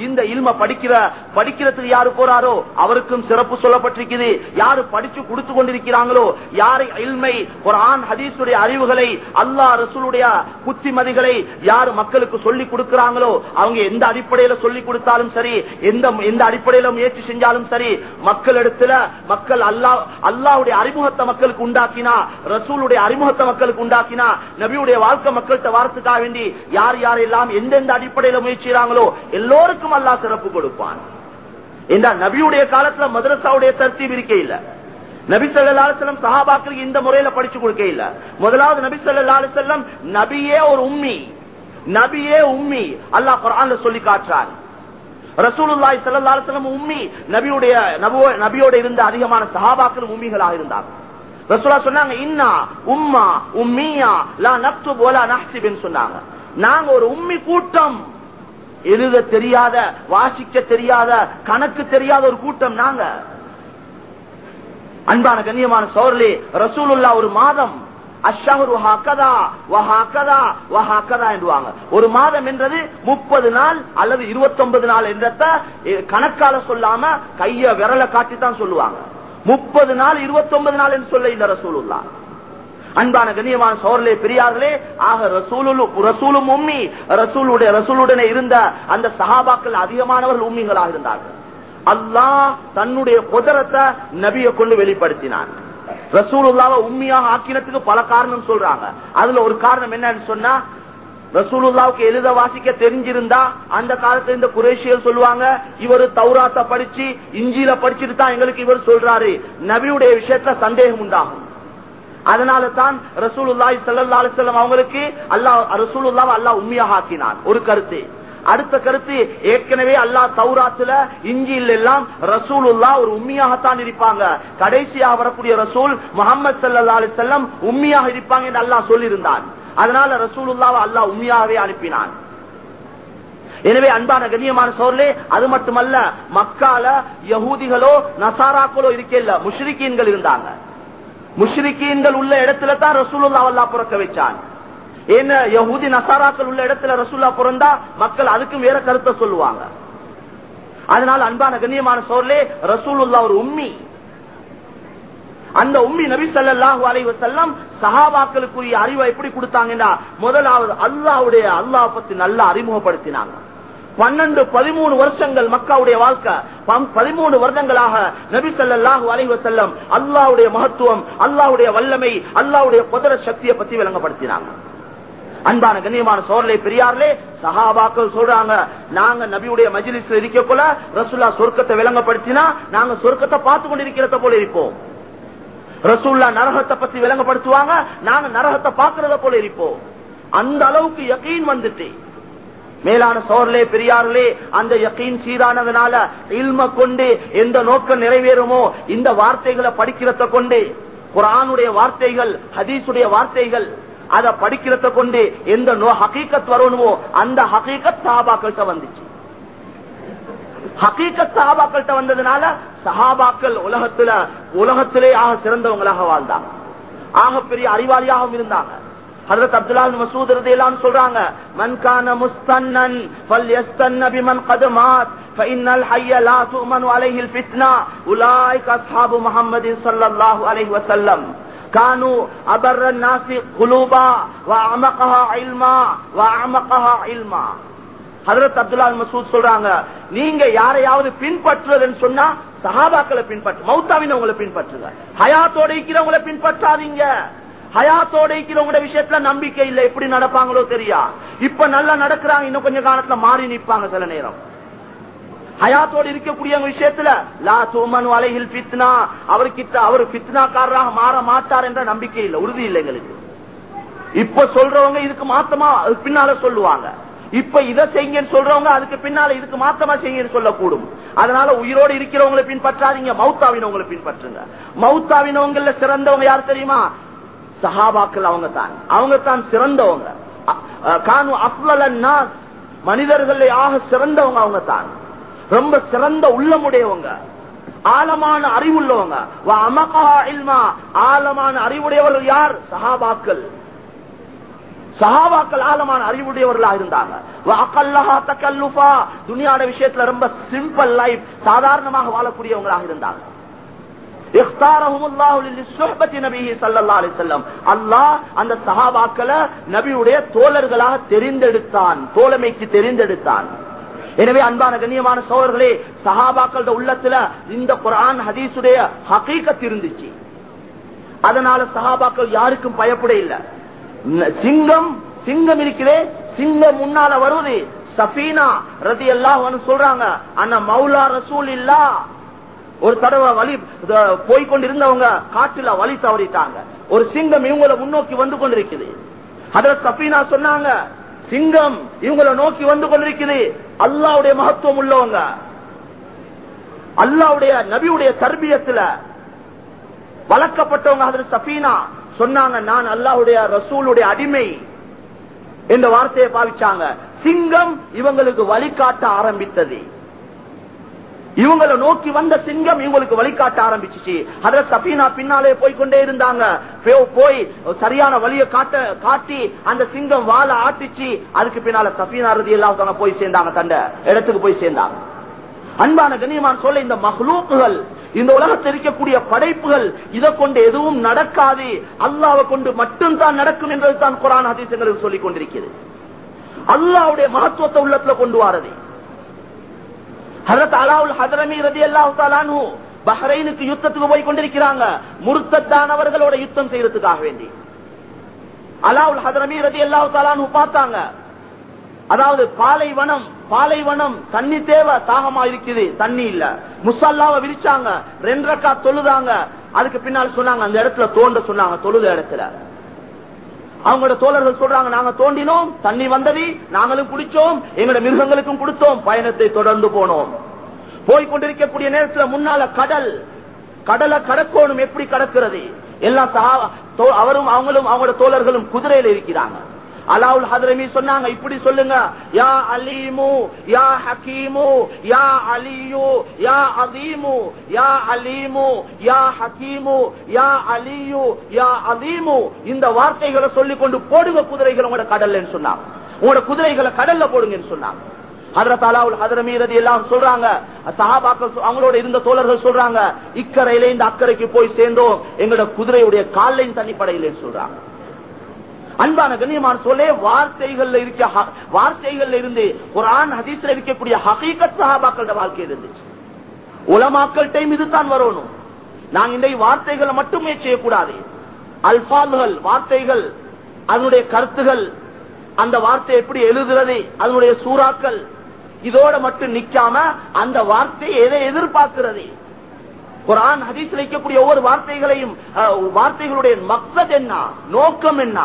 இந்த இல்ம படிக்கிற படிக்கிறதுக்கு யாரு போறாரோ? அவருக்கும் சிறப்பு சொல்லப்பட்டிருக்குது. யாரு படிச்சு கொடுத்து கொண்டிருக்கிறாங்களோ? யாரை இல்மை குரான் ஹதீஸுடைய அறிவுகளை அல்லாஹ் ரசூலுடைய புத்திமதிகளை யாரு மக்களுக்கு சொல்லி கொடுக்கிறாங்களோ அவங்க எந்த அடிப்படையில சொல்லி கொடுத்தாலும் சரி எந்த எந்த அடிப்படையில முயற்சி செஞ்சாலும் சரி மக்களிடத்துல மக்கள் அல்லாஹ் அல்லாவுடைய அறிமுகத்தை மக்களுக்கு உண்டாக்கினா ரசூலுடைய அறிமுகத்தை மக்களுக்கு உண்டாக்கினா நபியுடைய வாழ்க்கை மக்கள்கிட்ட வாரத்துக்காக வேண்டி யார் யாரெல்லாம் எந்தெந்த அடிப்படையில முயற்சிறாங்களோ எல்லோருக்கும் அல்லா சிறப்பு கொடுப்பான். என்றால் நபியுடைய காலத்துல மதரசாவுடைய தர்த்தீப் இருக்க இல்ல நபி சல்லாஸ்லம் சஹாபாக்களுக்கு இந்த முறையில படிச்சு கொடுக்க இல்ல முதலாவது நபி சல்லாஸ்லம் நபியே ஒரு உம்மி. நபியே உம்மி. அல்லா குரான்ல சொல்லி காட்டுறான். ரசூலுல்லாய் சல்லாஸ்லம் உம்மி. நபியுடைய நபியோட இருந்த அதிகமான சஹாபாக்கள் உம்மிகளாக இருந்தார்கள் ரசூலா சொன்னாங்க இன்னா உம்மா உம்மியா லா நக்து போலா நஹ்சிபின் சொன்னாங்க. நாங்க ஒரு உம்மி கூட்டம். எழுத தெரியாத வாசிக்க தெரியாத கணக்கு தெரியாத ஒரு கூட்டம் நாங்க. அன்பான கண்ணியமான சோர்லி ரசூலுல்லா ஒரு மாதம் ஒரு மாதம் என்றது முப்பது நாள் அல்லது இருபத்தி ஒன்பது நாள் என்றத கணக்கால சொல்லாம கைய விரல காட்டி தான் சொல்லுவாங்க. முப்பது நாள் இருபத்தி ஒன்பது நாள் என்று சொல்ல இந்த ரசூலுல்லா. அன்பான கண்ணியமான சோழலே பெரியார்களே ஆக ரசூலு ரசூலும் உம்மி ரசூலுடைய ரசூலுடனே இருந்த அந்த சகாபாக்கள் அதிகமானவர்கள் உம்மிகளாக இருந்தார்கள். அல்லாஹ் தன்னுடைய குதிரத்தை நபிய கொண்டு வெளிப்படுத்தினான். ரசூலுல்லாவை உண்மையாக ஆக்கினத்துக்கு பல காரணம் சொல்றாங்க. அதுல ஒரு காரணம் என்னன்னு சொன்னா ரசூலுல்லாவுக்கு எழுத வாசிக்க தெரிஞ்சிருந்தா அந்த காலத்துல இந்த குரேஷியல் சொல்லுவாங்க இவரு தௌராத்த படிச்சு இஞ்சியில படிச்சுட்டு தான் எங்களுக்கு இவர் சொல்றாரு. நபியுடைய விஷயத்துல சந்தேகம் உண்டாகும். அதனால தான் ரசூலுல்லாய் சல்லா அலிசல்லம் அவங்களுக்கு அல்லாஹ் ரசூலுல்லாவை அல்லாஹ் உண்மையாக ஆக்கினார் ஒரு கருத்து. அடுத்த கருத்து ஏற்கனவே அல்லா தௌராத்துல இஞ்சியில் எல்லாம் ரசூலுல்லா ஒரு உண்மையாகத்தான் இருப்பாங்க. கடைசியாக வரக்கூடிய ரசூல் முகமது சல்லா அலி செல்லம் உண்மையாக இருப்பாங்க என்று அல்லாஹ் சொல்லியிருந்தான். அதனால ரசூலுல்லாவை அல்லா உண்மையாகவே அனுப்பினான். எனவே அன்பான கண்ணியமான சோர்லே அது மட்டுமல்ல மக்கால யகூதிகளோ நசாராக்களோ இருக்கல முஷ்ரிக்கீன்கள் இருந்தாங்க. முஷ்ரிகீன்கள் உள்ள இடத்துல தான் ரசூலுல்லா அல்லா பிறக்க வச்சான். ஏன்னா யகுதி நசாராக்கள் உள்ள இடத்துல ரசூல்லா பிறந்தா மக்கள் அதுக்கும் வேற கருத்தை சொல்லுவாங்க. அதனால அன்பான கண்ணியமான சோர்லே ரசூலுல்லா ஒரு உண்மை அந்த உம்மி நபி சல்லாஹூ அலைவ செல்லம் சஹாபாக்களுக்குரிய அறிவை எப்படி கொடுத்தாங்கன்னா முதலாவது அல்லாவுடைய அல்லாஹ் பத்தி நல்லா அறிமுகப்படுத்தினாங்க. பன்னெண்டு பதிமூணு வருஷங்கள் மக்காவுடைய வாழ்க்கை. பம்- பதிமூணு வருடங்களாக நபி ஸல்லல்லாஹு செல்லம் வஸல்லம் மகத்துவம் அல்லாஹ்வுடைய வல்லமை அல்லாவுடைய குதிர சக்தியை பத்தி விளங்கப்படுத்தினாங்க. அன்பான கண்ணியமான சோழலை பெரியார்லே சஹாபாக்கள் சொல்றாங்க நாங்க நபியுடைய மஜிலிஸ்ல இருக்க போல ரசுல்லா சொர்க்கத்தை விளங்கப்படுத்தினா நாங்க சொர்க்கத்தை பார்த்து கொண்டிருக்கிறத போல இருப்போம். ரசூல்லா நரகத்தை பத்தி விளங்கப்படுத்துவாங்க நாங்க நரகத்தை பாக்குறத போல இருப்போம். அந்த அளவுக்கு யகீன் வந்துட்டு. மேலான சோர்லே பெரியார்களே அந்த யகீன் சீரானதுனால இல்ம கொண்டு எந்த நோக்கம் நிறைவேறுமோ இந்த வார்த்தைகளை படிக்கிறத கொண்டு குரானுடைய வார்த்தைகள் ஹதீஸுடைய வார்த்தைகள் அதை படிக்கிறத கொண்டு எந்த நோ ஹகீக்கத் வரணுமோ அந்த ஹகீக்கத் சஹாபாக்கள்கிட்ட வந்துச்சு. ஹகீக்கத் சஹாபாக்கள்கிட்ட வந்ததுனால சஹாபாக்கள் உலகத்துல உலகத்திலே ஆக சிறந்தவங்களாக வாழ்ந்தாங்க ஆக பெரிய அறிவாளியாகவும் இருந்தாங்க ஹதரத் அப்துல்லா பின் மசூத் ரலியல்லாஹு அன்ஹு சொல்றாங்க மன் கான முஸ்தன்னன் ஃபல்யஸ்தன்ன பிமன் قد مات فإن الحي لا تؤمن عليه الفتنة أولئك أصحاب محمد صلى الله عليه وسلم كانوا أبر الناس قلوبا وأعمقها علما وأعمقها علما ஹதரத் அப்துல்லா பின் மசூத் சொல்றாங்க நீங்க யாரையாவது பின்பற்றுறதுன்னு சொன்னா சஹாபாக்களை பின்பற்று மௌத்தாவினவங்களை பின்பற்றுங்க. ஹயாத்தோட இருக்கிறவங்களை பின்பற்றாதீங்க. ஹயாத்தோட இருக்கிறவங்களோட விஷயத்துல நம்பிக்கை இல்லை. எப்படி நடப்பாங்களோ தெரியா? இப்ப நல்லா நடக்கிறாங்க. இன்னும் கொஞ்சம் காலத்துல மாறி நிப்பாங்க சில நேரம். ஹயாத்தோடு இருக்கக்கூடிய விஷயத்துல லா சோமன் வலையில் பித்னா அவர்கிட்ட அவர் பித்னாக்காரராக மாற மாட்டார் என்ற நம்பிக்கை இல்லை. உறுதி இல்லை எங்களுக்கு. இப்ப சொல்றவங்க இதுக்கு மாத்தமா பின்னால சொல்லுவாங்க. இப்ப இதை செய்யுங்கன்னு சொல்றவங்க அதுக்கு பின்னால இதுக்கு மாத்தமா செய்யுன்னு சொல்லக்கூடும். அதனால உயிரோடு இருக்கிறவங்களை பின்பற்றாதீங்க மௌத்தாவினவங்களை பின்பற்றுங்க. மௌத்தாவினவங்கள சிறந்தவங்க யார் தெரியுமா? சஹாபாக்கள் அவங்க தான் அவங்க தான் சிறந்தவங்க கானு அஃலல் மனிதர்கள் ஆக சிறந்தவங்க அவங்க தான் ரொம்ப சிறந்த உள்ளமுடையவங்க. ஆழமான அறிவுள்ளவங்க. இல்மா. ஆழமான அறிவுடையவர்கள் யார்? சஹாபாக்கள். சஹாபாக்கள் ஆழமான அறிவுடையவர்களாக இருந்தாங்க. வ துனியாட விஷயத்துல ரொம்ப சிம்பிள் லைஃப். சாதாரணமாக வாழக்கூடியவங்களாக இருந்தாங்க. அல்லாஹ் அந்த சஹாபாக்களை நபியுடைய தோழர்களாக தெரிந்தெடுத்தான். தோழமைக்கு தெரிந்தெடுத்தான். எனவே அன்பான கண்ணியமான சோழர்களே சஹாபாக்களோட உள்ளத்துல இந்த குரான் ஹதீஸுடைய ஹகீகத் இருந்துச்சு. அதனால சஹாபாக்கள் யாருக்கும் பயப்பட இல்லை. சிங்கம் சிங்கம் இருக்கிறே சிங்கம் முன்னால வருவது சஃபீனா ரதி எல்லாம் சொல்றாங்க ஆனா மௌலா ரசூல் இல்லா ஒரு தடவை வழி போய்கொண்டிருந்தவங்க போய்க்கொண்டிருந்தவங்க காட்டுல வழி தவறிட்டாங்க. ஒரு சிங்கம் இவங்களை முன்னோக்கி வந்து கொண்டிருக்குது. அதுல சஃபீனா சொன்னாங்க சிங்கம் இவங்களை நோக்கி வந்து கொண்டிருக்குது. அல்லாவுடைய மகத்துவம் உள்ளவங்க. அல்லாவுடைய நபியுடைய தர்பியத்துல வளர்க்கப்பட்டவங்க அதில் சஃபீனா. சொன்னாங்க நான் அல்லாஹுடைய ரசூலுடைய அடிமை என்ற வார்த்தையை பாவிச்சாங்க. சிங்கம் இவங்களுக்கு வழிகாட்ட ஆரம்பித்தது. இவங்களை நோக்கி வந்த சிங்கம் இவங்களுக்கு வழிகாட்ட ஆரம்பிச்சிச்சு. அதுல சபீனா பின்னாலே போய்க்கொண்டே இருந்தாங்க. போய் சரியான வழியை காட்ட காட்டி அந்த சிங்கம் வாழ ஆட்டிச்சு. அதுக்கு பின்னால சபீனா ரதி எல்லாம் போய் சேர்ந்தாங்க தண்ட இடத்துக்கு போய் சேர்ந்தாங்க. அன்பான கண்ணியமான் சொல்ல இந்த மஹ்லூக்குகள் இந்த உலகத்தில் இருக்கக்கூடிய படைப்புகள் இதை கொண்டு எதுவும் நடக்காது. அல்லாவை கொண்டு மட்டும்தான் நடக்கும் என்பது தான் குரான் ஹதீசங்களுக்கு சொல்லிக் கொண்டிருக்கிறது. அல்லாவுடைய மகத்துவத்தை உள்ளத்துல கொண்டு வாரது. ஹரத் அலாவுல் ஹதரமி ரதி அல்லாஹு பஹ்ரைனுக்கு யுத்தத்துக்கு போய் கொண்டிருக்கிறாங்க. முருத்தத்தானவர்களோட யுத்தம் செய்யறதுக்காக வேண்டி. அலாவுல் ஹதரமி ரதி அல்லாஹு பார்த்தாங்க. அதாவது பாலைவனம் பாலைவனம் தண்ணி தேவை தாகமா இருக்குது தண்ணி இல்ல. முசல்லாவை விரிச்சாங்க. ரெண்டரைக்கா தொழுதாங்க. அதுக்கு பின்னால் சொன்னாங்க அந்த இடத்துல தோண்ட சொன்னாங்க தொழுத இடத்துல. அவங்களோட தோழர்கள் சொல்றாங்க நாங்க தோண்டினோம் தண்ணி வந்தது நாங்களும் குடிச்சோம் எங்களோட மிருகங்களுக்கும் கொடுத்தோம் பயணத்தை தொடர்ந்து போனோம். போய் கொண்டிருக்கக்கூடிய நேரத்துல முன்னால கடல் கடலை கடக்கோணும் எப்படி கடக்கிறது? எல்லாம் அவரும் அவங்களும் அவங்களோட தோழர்களும் குதிரையில இருக்கிறாங்க. அலாவுல் ஹதரமி சொன்னாங்க இப்படி சொல்லுங்க. யா அலீமு யா ஹக்கீமு யா அலியு யா அதீமு யா அலீமு யா ஹக்கீமு யா அலியு யா அதீமு. இந்த வார்த்தைகளை சொல்லிக் கொண்டு போடுங்க குதிரைகள் உங்களோட கடல்ல சொன்னாங்க. உங்களோட குதிரைகளை கடல்ல போடுங்கன்னு சொன்னாங்க. ஹதரத் அலாவுல் ஹதரமி எல்லாம் சொல்றாங்க சஹாபாக்கள் அவங்களோட இருந்த தோழர்கள் சொல்றாங்க இக்கரையில இந்த அக்கறைக்கு போய் சேர்ந்தோம் எங்களோட குதிரையுடைய காலையும் தண்ணி படையிலேன்னு சொல்றாங்க. அன்பான கண்ணியமான சொல்லே வார்த்தைகள்ல இருக்க ஹ- வார்த்தைகள்ல இருந்து குரான் ஹதீஸ்ல இருக்கக்கூடிய ஹகீகத் சஹாபாக்களோட வாழ்க்கை இருந்துச்சு? உலமாக்கள் டைம் இதுதான் வரணும். நாங்க இந்த வார்த்தைகளை மட்டுமே செய்யக்கூடாது. அல்பாதுகள் வார்த்தைகள் அதனுடைய கருத்துகள் அந்த வார்த்தை எப்படி எழுதுறது அதனுடைய சூறாக்கள் இதோட மட்டும் நிக்காம அந்த வார்த்தையை எதை எதிர்பார்க்கிறது? குரான் ஹதீஸ் வைக்கக்கூடிய ஒவ்வொரு வார்த்தைகளையும் அஹ், வார்த்தைகளுடைய மக்சத் என்ன நோக்கம் என்ன?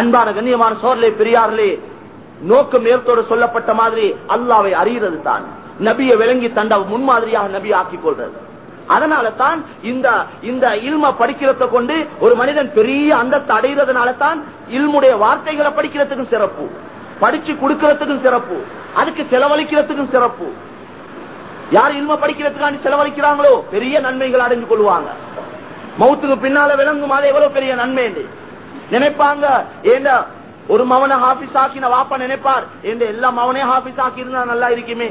அன்பான கண்ணியமான சோர்லே பெரியார்களே நோக்கம் நேரத்தோடு சொல்லப்பட்ட மாதிரி அல்லாவை அறிகிறது தான். நபியை விளங்கி தண்ட முன்மாதிரியாக நபி ஆக்கிக் கொள்றது அதனால தான் இந்த இந்த இல்ம படிக்கிறத கொண்டு ஒரு மனிதன் பெரிய அந்தஸ்து அடைகிறதுனால தான் இல்முடைய வார்த்தைகளை படிக்கிறதுக்கும் சிறப்பு. படிச்சு கொடுக்கறதுக்கும் சிறப்பு. அதுக்கு செலவழிக்கிறதுக்கும் சிறப்பு. யார் இல்ம படிக்கிறதுக்காண்டி செலவழிக்கிறாங்களோ பெரிய நன்மைகள் அடைஞ்சு கொள்வாங்க. மௌத்துக்கு பின்னால விளங்கும் அது எவ்வளவு பெரிய நன்மை என்று. நினைப்பாங்க. ஏண்டா ஒரு மவனை ஹாபிஸ் ஆக்கின வாப்பா நினைப்பார். எந்த எல்லா மவனையும் ஹாபிஸ் ஆக்கி இருந்தா நல்லா இருக்குமே.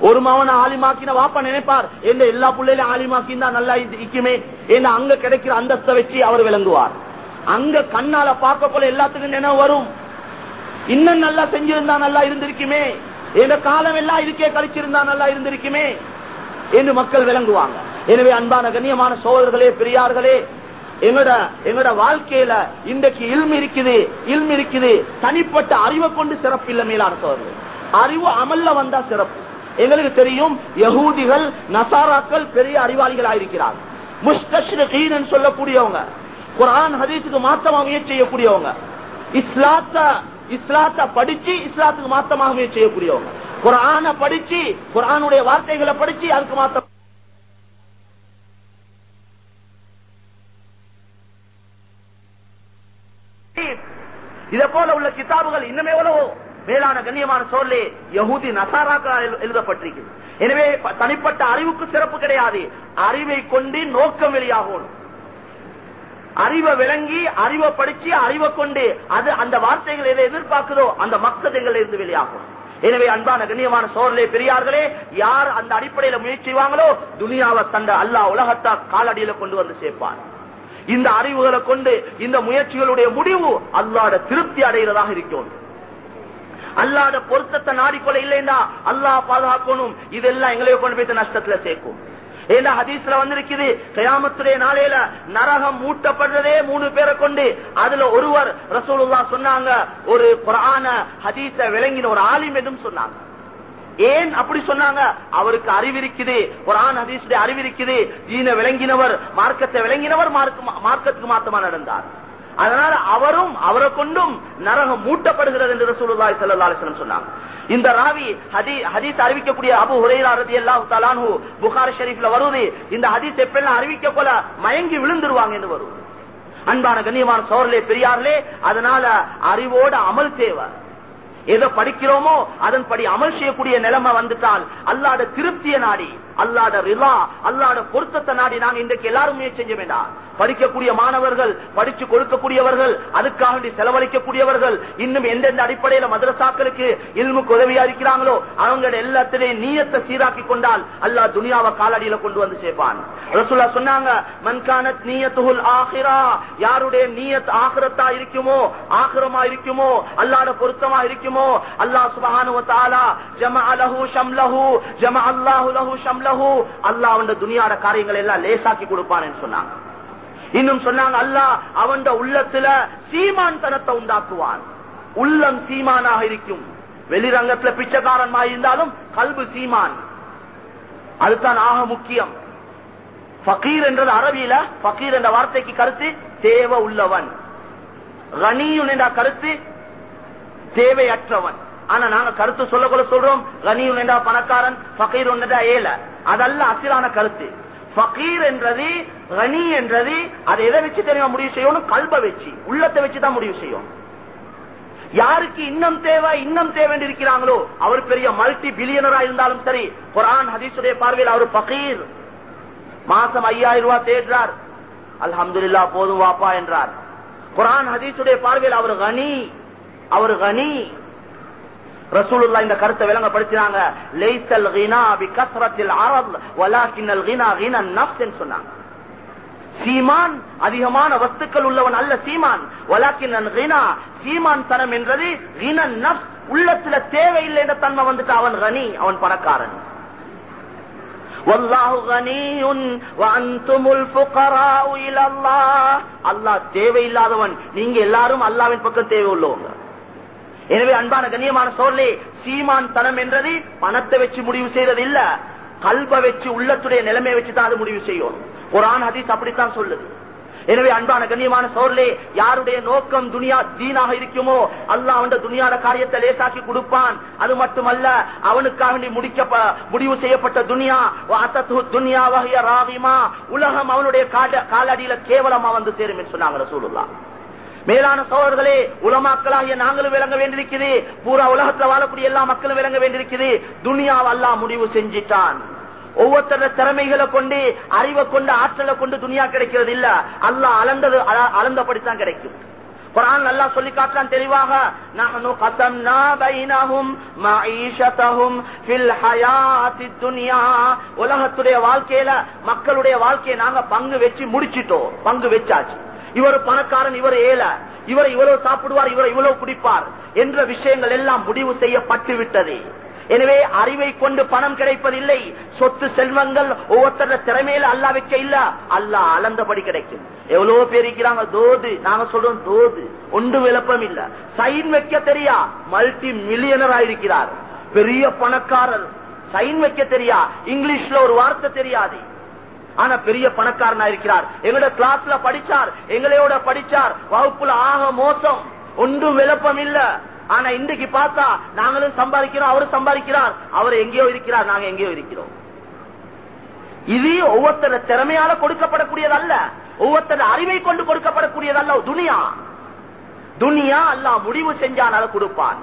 ஒரு மவனை ஆலிமாக்கின வாப்பா நினைப்பார். எந்த எல்லா பிள்ளையிலும் ஆலிமாக்கி நல்லா இருக்குமே. ஏன்னா அங்க கிடைக்கிற அந்தஸ்தை வச்சு அவர் விளங்குவார். அங்க கண்ணால பார்க்க போல எல்லாத்துக்கும் நினைவு வரும். இன்னும் நல்லா செஞ்சிருந்தா நல்லா இருந்திருக்குமே. என்ற காலம் எல்லாம் இதுக்கே கழிச்சிருந்தா நல்லா இருந்திருக்குமே. என்று மக்கள் விளங்குவாங்க. எனவே அன்பான கண்ணியமான சோதர்களே பெரியார்களே எங்கட எங்கட வாழ்க்கையில இன்றைக்கு இல்மு இருக்குது இல்மு இருக்குது. தனிப்பட்ட அறிவை கொண்டு சிறப்பு இல்ல மேலான சோதர்கள் அறிவு அமல்ல வந்தா சிறப்பு. எங்களுக்கு தெரியும் யகூதிகள் நசாராக்கள் பெரிய அறிவாளிகள் ஆயிருக்கிறார் முஸ்தஷ்ரீன் சொல்லக்கூடியவங்க. குரான் ஹதீஸுக்கு மாத்தமாகவே முயற்சி செய்யக்கூடியவங்க. இஸ்லாத்த இஸ்லாத்த படிச்சு இஸ்லாத்துக்கு மாத்தமாகவே முயற்சி செய்யக்கூடியவங்க. குரான படிச்சு குரானுடைய வார்த்தைகளை படிச்சு அதுக்கு மாத்த இதை போல உள்ள கிதாபுகள் இன்னும் எவ்வளவோ? மேலான கண்ணியமான சோழலே யகுதி நசாராக்களால் எழுதப்பட்டிருக்கிறது. எனவே தனிப்பட்ட அறிவுக்கு சிறப்பு கிடையாது. அறிவை கொண்டு நோக்கம் வெளியாகணும். அறிவை விளங்கி அறிவை படிச்சு அறிவை கொண்டு அது அந்த வார்த்தைகள் எதை எதிர்பார்க்குதோ அந்த மக்கள் இருந்து வெளியாகும் எனவே அன்பான கண்ணியமான சோழலே பெரியார்களே யார் அந்த அடிப்படையில முயற்சி செய்வாங்களோ துனியாவை தந்த அல்லாஹ் உலகத்தா காலடியில கொண்டு வந்து சேர்ப்பார். இந்த அறிவுகளை கொண்டு இந்த முயற்சிகளுடைய முடிவு அல்லாட திருப்தி அடைகிறதாக இருக்கும் அல்லாத பொருத்தத்தை நாடிக்கொள்ள இல்லைன்னா அல்லாஹ் பாதுகாக்கணும். இதெல்லாம் எங்களையோ கொண்டு போய் நஷ்டத்துல சேர்க்கும். ஏன்னா ஹதீஸ்ல வந்திருக்குது கயாமத்துடைய நாளையில நரகம் மூட்டப்படுறதே மூணு பேரை கொண்டு அதுல ஒருவர் ரசூலுல்லா சொன்னாங்க ஒரு குரான ஹதீஸ விளங்கின ஒரு ஆலிம் என்றும் சொன்னாங்க. ஏன் அப்படி சொன்னாங்க? அவருக்கு அறிவிருக்குது குரான் ஹதீசுடைய அறிவிருக்குது தீன விளங்கினவர் மார்க்கத்தை விளங்கினவர் மார்க்கத்துக்கு மாத்தமா நடந்தார். அதனால அவரும் அவரை கொண்டும் நரகம் மூட்டப்படுகிறது என்று ரசூலுல்லாஹி செல்லலாசனம் சொன்னாங்க. இந்த ராவி ஹதீஸ் அறிவிக்கக்கூடிய அபு ஹுரைரா ரலியல்லாஹு தஆலா அன்ஹு புகாரி ஷரீஃப்ல இந்த ஹதீஸ் எப்பெல்லாம் அறிவிக்க போல மயங்கி விழுந்துருவாங்க என்று வருவது அன்பான கண்ணியமான சோழர்களே பெரியார்களே அதனால அறிவோட அமல் தேவை. எதை படிக்கிறோமோ அதன்படி அமல் செய்யக்கூடிய நிலைமை வந்துட்டால் அல்லாத திருப்திய நாடி அல்லாத ரிலா அல்லாத பொருத்தத்தை நாடி நாங்க இன்றைக்கு எல்லாரும் முயற்சி செய்ய வேண்டாம். படிக்கக்கூடிய மாணவர்கள் படிச்சு கொடுக்கக்கூடியவர்கள் அதுக்காக செலவழிக்கக்கூடியவர்கள் இன்னும் எந்தெந்த அடிப்படையில மதரசாக்களுக்கு இல்முக்கு உதவியா இருக்கிறாங்களோ அவங்க எல்லாத்திலையும் நீயத்தை சீராக்கி கொண்டால் அல்லாஹ் துனியாவை காலடியில கொண்டு வந்து சேர்ப்பான். ரசுல்லா சொன்னாங்க மன்கானத் நீயத்துல் ஆஹிரா. யாருடைய நீயத் ஆகிரத்தா இருக்குமோ ஆகிரமா இருக்குமோ அல்லாத பொருத்தமா இருக்குமோ அல்லாஹ் சுபஹானு வ தஆலா ஜமஅ ஷம்லஹு ஜமஅ அல்லாஹு லஹு ஷம்லஹு. அல்லாஹ் அவன் துனியாட காரியங்களை எல்லாம் லேசாக்கி கொடுப்பான்னு சொன்னாங்க. இன்னும் சொன்னாங்க அல்லாஹ் அவன் உள்ளத்துல சீமான் தனத்தை உண்டாக்குவான். உள்ளம் சீமானாக இருக்கும். வெளிரங்கத்துல பிச்சைக்காரன் இருந்தாலும் கல்பு சீமான். அதுதான் ஆக முக்கியம். பகீர் என்றது அரபியில பகீர் என்ற வார்த்தைக்கு கருத்து தேவை உள்ளவன். ரணியுன் என்ற கருத்து தேவையற்றவன். ஆனா நாங்க கருத்து சொல்ல கூட சொல்றோம். கனியுன் என்றா பணக்காரன் பகீர் என்றா ஏல அதல்ல அசிலான கருத்து. பகீர் என்றது கனி என்றது அதை எதை வச்சு தெரியுமா முடிவு செய்யணும்? கல்ப வச்சு. உள்ளத்தை வச்சுதான் முடிவு செய்யும். யாருக்கு இன்னும் தேவை இன்னும் தேவை இருக்கிறாங்களோ அவர் பெரிய மல்டி பில்லியனரா இருந்தாலும் சரி குரான் ஹதீஸுடைய பார்வையில் அவர் பகீர் மாசம் ஐயாயிரம் ரூபாய் தேடுறார். அலமதுல்லா போதும் வாப்பா என்றார். குரான் ஹதீஸுடைய பார்வையில் அவர் கனி. அவர் கனி. ரசூலுல்லா இந்த கருத்தை விளங்கப்படுத்தினாங்க. லைசல் கினா பி கஸ்ரத்தில் அரப் வலாக்கினல் கினா கினா நஃப்ஸ் சொன்னாங்க. சீமான் அதிகமான வஸ்துக்கள் உள்ளவன் அல்ல சீமான். வலாக்கின் சீமான் தனம் என்றது உள்ளத்துல தேவையில்லை என்ற தன்மை வந்துட்டு அவன் கனி அவன் பணக்காரன். அல்லாஹ் தேவையில்லாதவன். நீங்க எல்லாரும் அல்லாவின் பக்கம் தேவை உள்ளவங்க எனவே அன்பான கண்ணியமான சோழலே சீமான் தனம் என்றது பணத்தை வச்சு முடிவு செய்யறது இல்ல கல்ப வச்சு உள்ளத்துடைய நிலைமையை வச்சுதான் அது முடிவு செய்யும். ஒரு ஆண் ஹதீஸ் அப்படித்தான் சொல்லுது. எனவே அன்பான கண்ணியமான சோர்லே யாருடைய நோக்கம் துனியா தீனாக இருக்குமோ அல்லாஹ் அவன் துனியாட காரியத்தை லேசாக்கி கொடுப்பான். அது மட்டுமல்ல அவனுக்காக முடிக்க முடிவு செய்யப்பட்ட துனியா துனியா வகைய ராவிமா உலகம் அவனுடைய காலடியில கேவலமா வந்து சேரும் என்று சொன்னாங்க சூழலாம் மேலான சோழர்களே உலமாக்களாகிய நாங்களும் விளங்க வேண்டியிருக்கிறது. பூரா உலகத்துல வாழக்கூடிய எல்லா மக்களும் விளங்க வேண்டியிருக்கிறது. துனியாவை முடிவு செஞ்சிட்டான். ஒவ்வொருத்தர திறமைகளை கொண்டு அறிவை கொண்டு ஆற்றலை கொண்டு துணியா கிடைக்கிறது இல்ல. அல்ல அளந்தது அளந்தபடித்தான் கிடைக்கும். குரான் நல்லா சொல்லி காட்டலாம் தெளிவாக. நஹனு கஸம்னா பைனஹும் மஈஷதஹும் ஃபில் ஹயாத்தித் துன்யா. உலகத்துடைய வாழ்க்கையில மக்களுடைய வாழ்க்கையை நாங்க பங்கு வெச்சு முடிச்சிட்டோம். பங்கு வெச்சாச்சு. இவர் பணக்காரன் இவர் ஏல இவர் இவ்வளவு சாப்பிடுவார் இவர் இவ்வளவு குடிப்பார் என்ற விஷயங்கள் எல்லாம் முடிவு செய்யப்பட்டு விட்டது எனவே அறிவை கொண்டு பணம் கிடைப்பதில்லை. சொத்து செல்வங்கள் ஒவ்வொருத்தர திறமையில அல்லா வைக்க இல்ல. அல்லா அளந்தபடி கிடைக்கும். எவ்வளவு பேர் இருக்கிறாங்க? தோது. நாங்க சொல்றோம் தோது. ஒன்று விளப்பம் இல்ல. சைன் வைக்க தெரியா? மல்டி மில்லியனர் ஆயிருக்கிறார் பெரிய பணக்காரர். சைன் வைக்க தெரியா? இங்கிலீஷ்ல ஒரு வார்த்தை தெரியாது. ஆனா பெரிய பணக்காரனா இருக்கிறார். எங்களோட கிளாஸ்ல படிச்சார். எங்களையோட படிச்சார். வகுப்புல ஆக மோசம். ஒன்றும் விளப்பம் இல்ல. ஆனா இன்றைக்கு பார்த்தா நாங்களும் சம்பாதிக்கிறோம் அவரும் சம்பாதிக்கிறார். அவர் எங்கேயோ இருக்கிறார் நாங்க எங்கேயோ இருக்கிறோம். இது ஒவ்வொருத்தர திறமையால கொடுக்கப்படக்கூடியது அல்ல. ஒவ்வொருத்தர அறிவை கொண்டு கொடுக்கப்படக்கூடியது அல்ல. துனியா. துனியா அல்ல முடிவு செஞ்சானால கொடுப்பான்.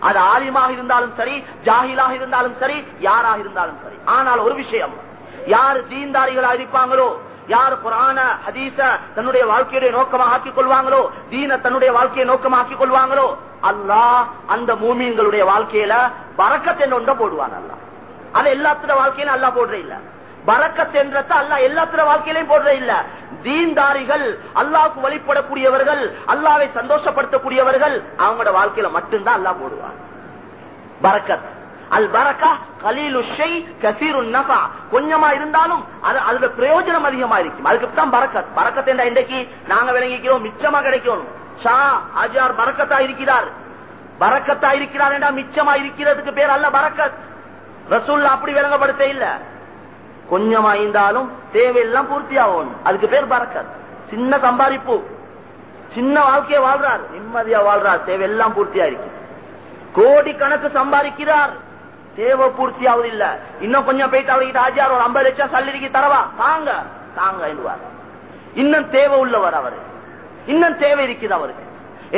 அது ஆலிமாக இருந்தாலும் சரி ஜாகிலாக இருந்தாலும் சரி யாராக இருந்தாலும் சரி. ஆனால் ஒரு விஷயம் யாரு தீன்தாரிகளா இருப்பாங்களோ யார் புராண ஹதீச தன்னுடைய வாழ்க்கையுடைய நோக்கமாக ஆக்கிக் கொள்வாங்களோ தீன தன்னுடைய வாழ்க்கையை நோக்கமாக்கிக் கொள்வாங்களோ அல்லாஹ் அந்த மூமியங்களுடைய வாழ்க்கையில பறக்கத் என்ற ஒன்றை போடுவான் அல்லா அது எல்லாத்துல வாழ்க்கையில அல்லா போடுற இல்ல. பறக்கத் என்றத அல்லா எல்லாத்துல வாழ்க்கையிலையும் போடுற இல்ல. தீன்தாரிகள் அல்லாவுக்கு வழிபடக்கூடியவர்கள் அல்லாவை சந்தோஷப்படுத்தக்கூடியவர்கள் அவங்களோட வாழ்க்கையில மட்டும்தான் அல்லா போடுவான். பறக்கத். அல் பரக்கா கலீலு கசீரு நபா கொஞ்சமா இருந்தாலும் அது அதுல பிரயோஜனம் அதிகமா இருக்கும் அதுக்கு தான் பறக்கத். பறக்கத் இன்றைக்கு நாங்க விளங்கிக்கிறோம் மிச்சமா கிடைக்கணும் ஷா ஆஜார் பறக்கத்தா இருக்கிறார். பரக்கத்தா இருக்கிறார் என்றா மிச்சமா இருக்கிறதுக்கு பேர் அல்ல பரக்கத் ரசூல் அப்படி விளங்கப்படுத்த இல்ல. கொஞ்சமா இருந்தாலும் தேவையெல்லாம் பூர்த்தி ஆகும் அதுக்கு பேர் பரக்கத் சின்ன சம்பாதிப்பு. சின்ன வாழ்க்கையை வாழ்றார். நிம்மதியா வாழ்றார். தேவையெல்லாம் பூர்த்தியா இருக்கு கோடி கணக்கு சம்பாதிக்கிறார். தேவை பூர்த்தி ஆகுது இல்ல. இன்னும் கொஞ்சம் போயிட்டு அவர்கிட்ட ஆஜியார் ஒரு ஐம்பது லட்சம் சல்லடிக்கு தரவா? தாங்க. தாங்க என்றுவார் இன்னும் தேவை உள்ளவர் அவரு. இன்னும் தேவை இருக்குது அவருக்கு.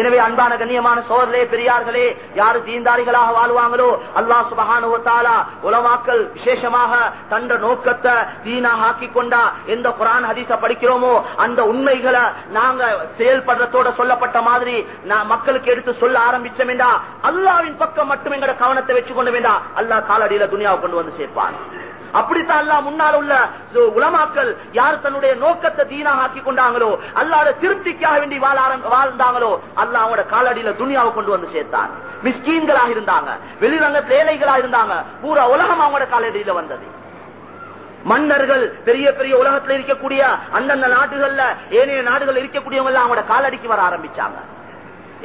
எனவே அன்பான கண்ணியமான சோழர்களே பெரியார்களே யாரு தீந்தாரிகளாக வாழ்வாங்களோ அல்லா சுபகானுவத்தாலா உலமாக்கல் விசேஷமாக தன்ற நோக்கத்தை தீனா ஆக்கி கொண்டா எந்த குரான் ஹதீச படிக்கிறோமோ அந்த உண்மைகளை நாங்க செயல்படுறதோட சொல்லப்பட்ட மாதிரி நான் மக்களுக்கு எடுத்து சொல்ல ஆரம்பிச்சோம் வேண்டா அல்லாவின் பக்கம் மட்டும் எங்கட கவனத்தை வச்சு கொண்டு வேண்டா அல்லா காலடியில துணியாவை கொண்டு வந்து சேர்ப்பான். அப்படித்தான் அல்லா முன்னால் உள்ள உலமாக்கள் யார் தன்னுடைய நோக்கத்தை தீனாக ஆக்கி கொண்டாங்களோ அல்லாத திருப்திக்காக வேண்டி வாழ்ந்தாங்களோ அல்லா அவங்களோட காலடியில துணியாவை கொண்டு வந்து சேர்த்தான் மிஸ்கீன்களாக இருந்தாங்க வெளிரங்க ஏழைகளாக இருந்தாங்க பூரா உலகம் அவங்களோட காலடியில வந்தது. மன்னர்கள் பெரிய பெரிய உலகத்தில் இருக்கக்கூடிய அந்தந்த நாடுகள்ல ஏனைய நாடுகள் இருக்கக்கூடியவங்க அவங்களோட காலடிக்கு வர ஆரம்பிச்சாங்க.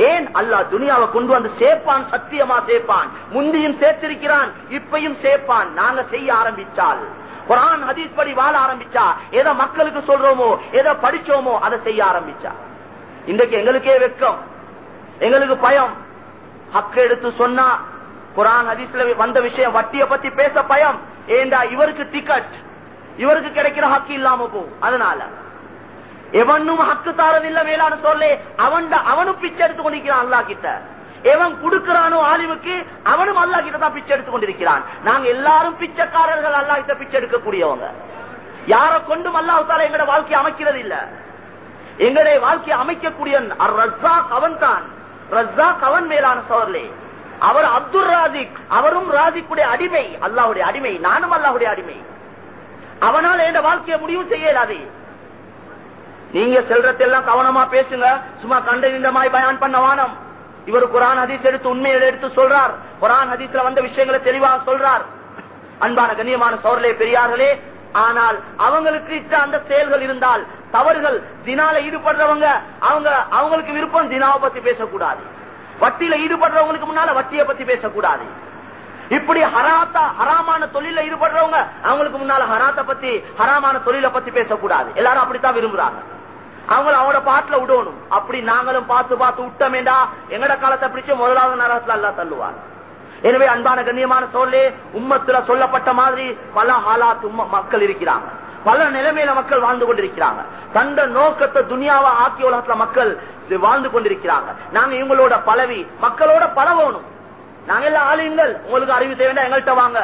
ஏன் அல்லாஹ் துனியாவை கொண்டு வந்து சேர்ப்பான் சத்தியமா சேர்ப்பான் முந்தியும் சேர்த்திருக்கிறான் இப்பையும் சேர்ப்பான் நாங்க செய்ய ஆரம்பிச்சால். குரான் ஹதீஸ் படி வாழ ஆரம்பிச்சா எதை மக்களுக்கு சொல்றோமோ எதை படிச்சோமோ அதை செய்ய ஆரம்பிச்சா. இன்றைக்கு எங்களுக்கே வெக்கம் எங்களுக்கு பயம். ஹக்க எடுத்து சொன்னா குரான் ஹதீஸ்ல வந்த விஷயம் வட்டியை பத்தி பேச பயம். ஏண்டா இவருக்கு டிக்கெட் இவருக்கு கிடைக்கிற ஹக்கு இல்லாம போகும் அதனால எவனும் ஹக்கு தாரதில்லை மேலான சொல்லே அவன் அவனும் பிச்சை எடுத்து கொண்டிருக்கிறான் அல்லா கிட்ட. எவன் கொடுக்கிறானோ ஆலிவுக்கு அவனும் அல்லா கிட்ட தான் பிச்சை எடுத்துக் கொண்டிருக்கிறான். நாங்க எல்லாரும் பிச்சைக்காரர்கள் அல்லா கிட்ட பிச்சை எடுக்கக்கூடியவங்க. யார கொண்டும் அல்லாஹால எங்கட வாழ்க்கையை அமைக்கிறது இல்ல எங்களுடைய வாழ்க்கையை அமைக்கக்கூடிய ரஸ்ஸாக் அவன் தான் ரஸ்ஸாக் அவன் மேலான சோர்லே அவர் அப்துல் ராஜிக் அவரும் ராஜிக்குடைய அடிமை அல்லாவுடைய அடிமை. நானும் அல்லாவுடைய அடிமை. அவனால் என் வாழ்க்கையை முடிவு செய்ய நீங்க செல்றதெல்லாம் கவனமா பேசுங்க. சும்மா கண்ட பயன் பயான் பண்ண வானம். இவர் குரான் ஹதீஸ் எடுத்து உண்மையை எடுத்து சொல்றார். குரான் ஹதீஸ்ல வந்த விஷயங்களை தெளிவாக சொல்றார். அன்பான கண்ணியமான சோழலே பெரியார்களே ஆனால் அவங்களுக்கு அந்த செயல்கள் இருந்தால் தவறுகள் தினால ஈடுபடுறவங்க அவங்க அவங்களுக்கு விருப்பம் தினாவை பத்தி பேசக்கூடாது. வட்டியில ஈடுபடுறவங்களுக்கு முன்னால வட்டியை பத்தி பேசக்கூடாது. இப்படி ஹராத்தா ஹராமான தொழில ஈடுபடுறவங்க அவங்களுக்கு முன்னால ஹராத்த பத்தி ஹராமான தொழிலை பத்தி பேசக்கூடாது. எல்லாரும் அப்படித்தான் விரும்புறாங்க. அவங்கள அவங்களோட பாட்டுல விடணும். அப்படி நாங்களும் பார்த்து பார்த்து விட்டமேண்டா எங்கட காலத்தை பிடிச்சு முதலாவது நரகத்துல அல்லா தள்ளுவார் எனவே அன்பான கண்ணியமான சொல்லே உம்மத்துல சொல்லப்பட்ட மாதிரி பல ஹாலாத் மக்கள் இருக்கிறாங்க. பல நிலைமையில மக்கள் வாழ்ந்து கொண்டிருக்கிறாங்க. தந்த நோக்கத்தை துனியாவை ஆக்கிய உலகத்துல மக்கள் வாழ்ந்து கொண்டிருக்கிறாங்க. நாங்க இவங்களோட பலவி மக்களோட பழகணும். நாங்க எல்லாம் ஆளுங்கள். உங்களுக்கு அறிவு தேவையா எங்கள்கிட்ட வாங்க.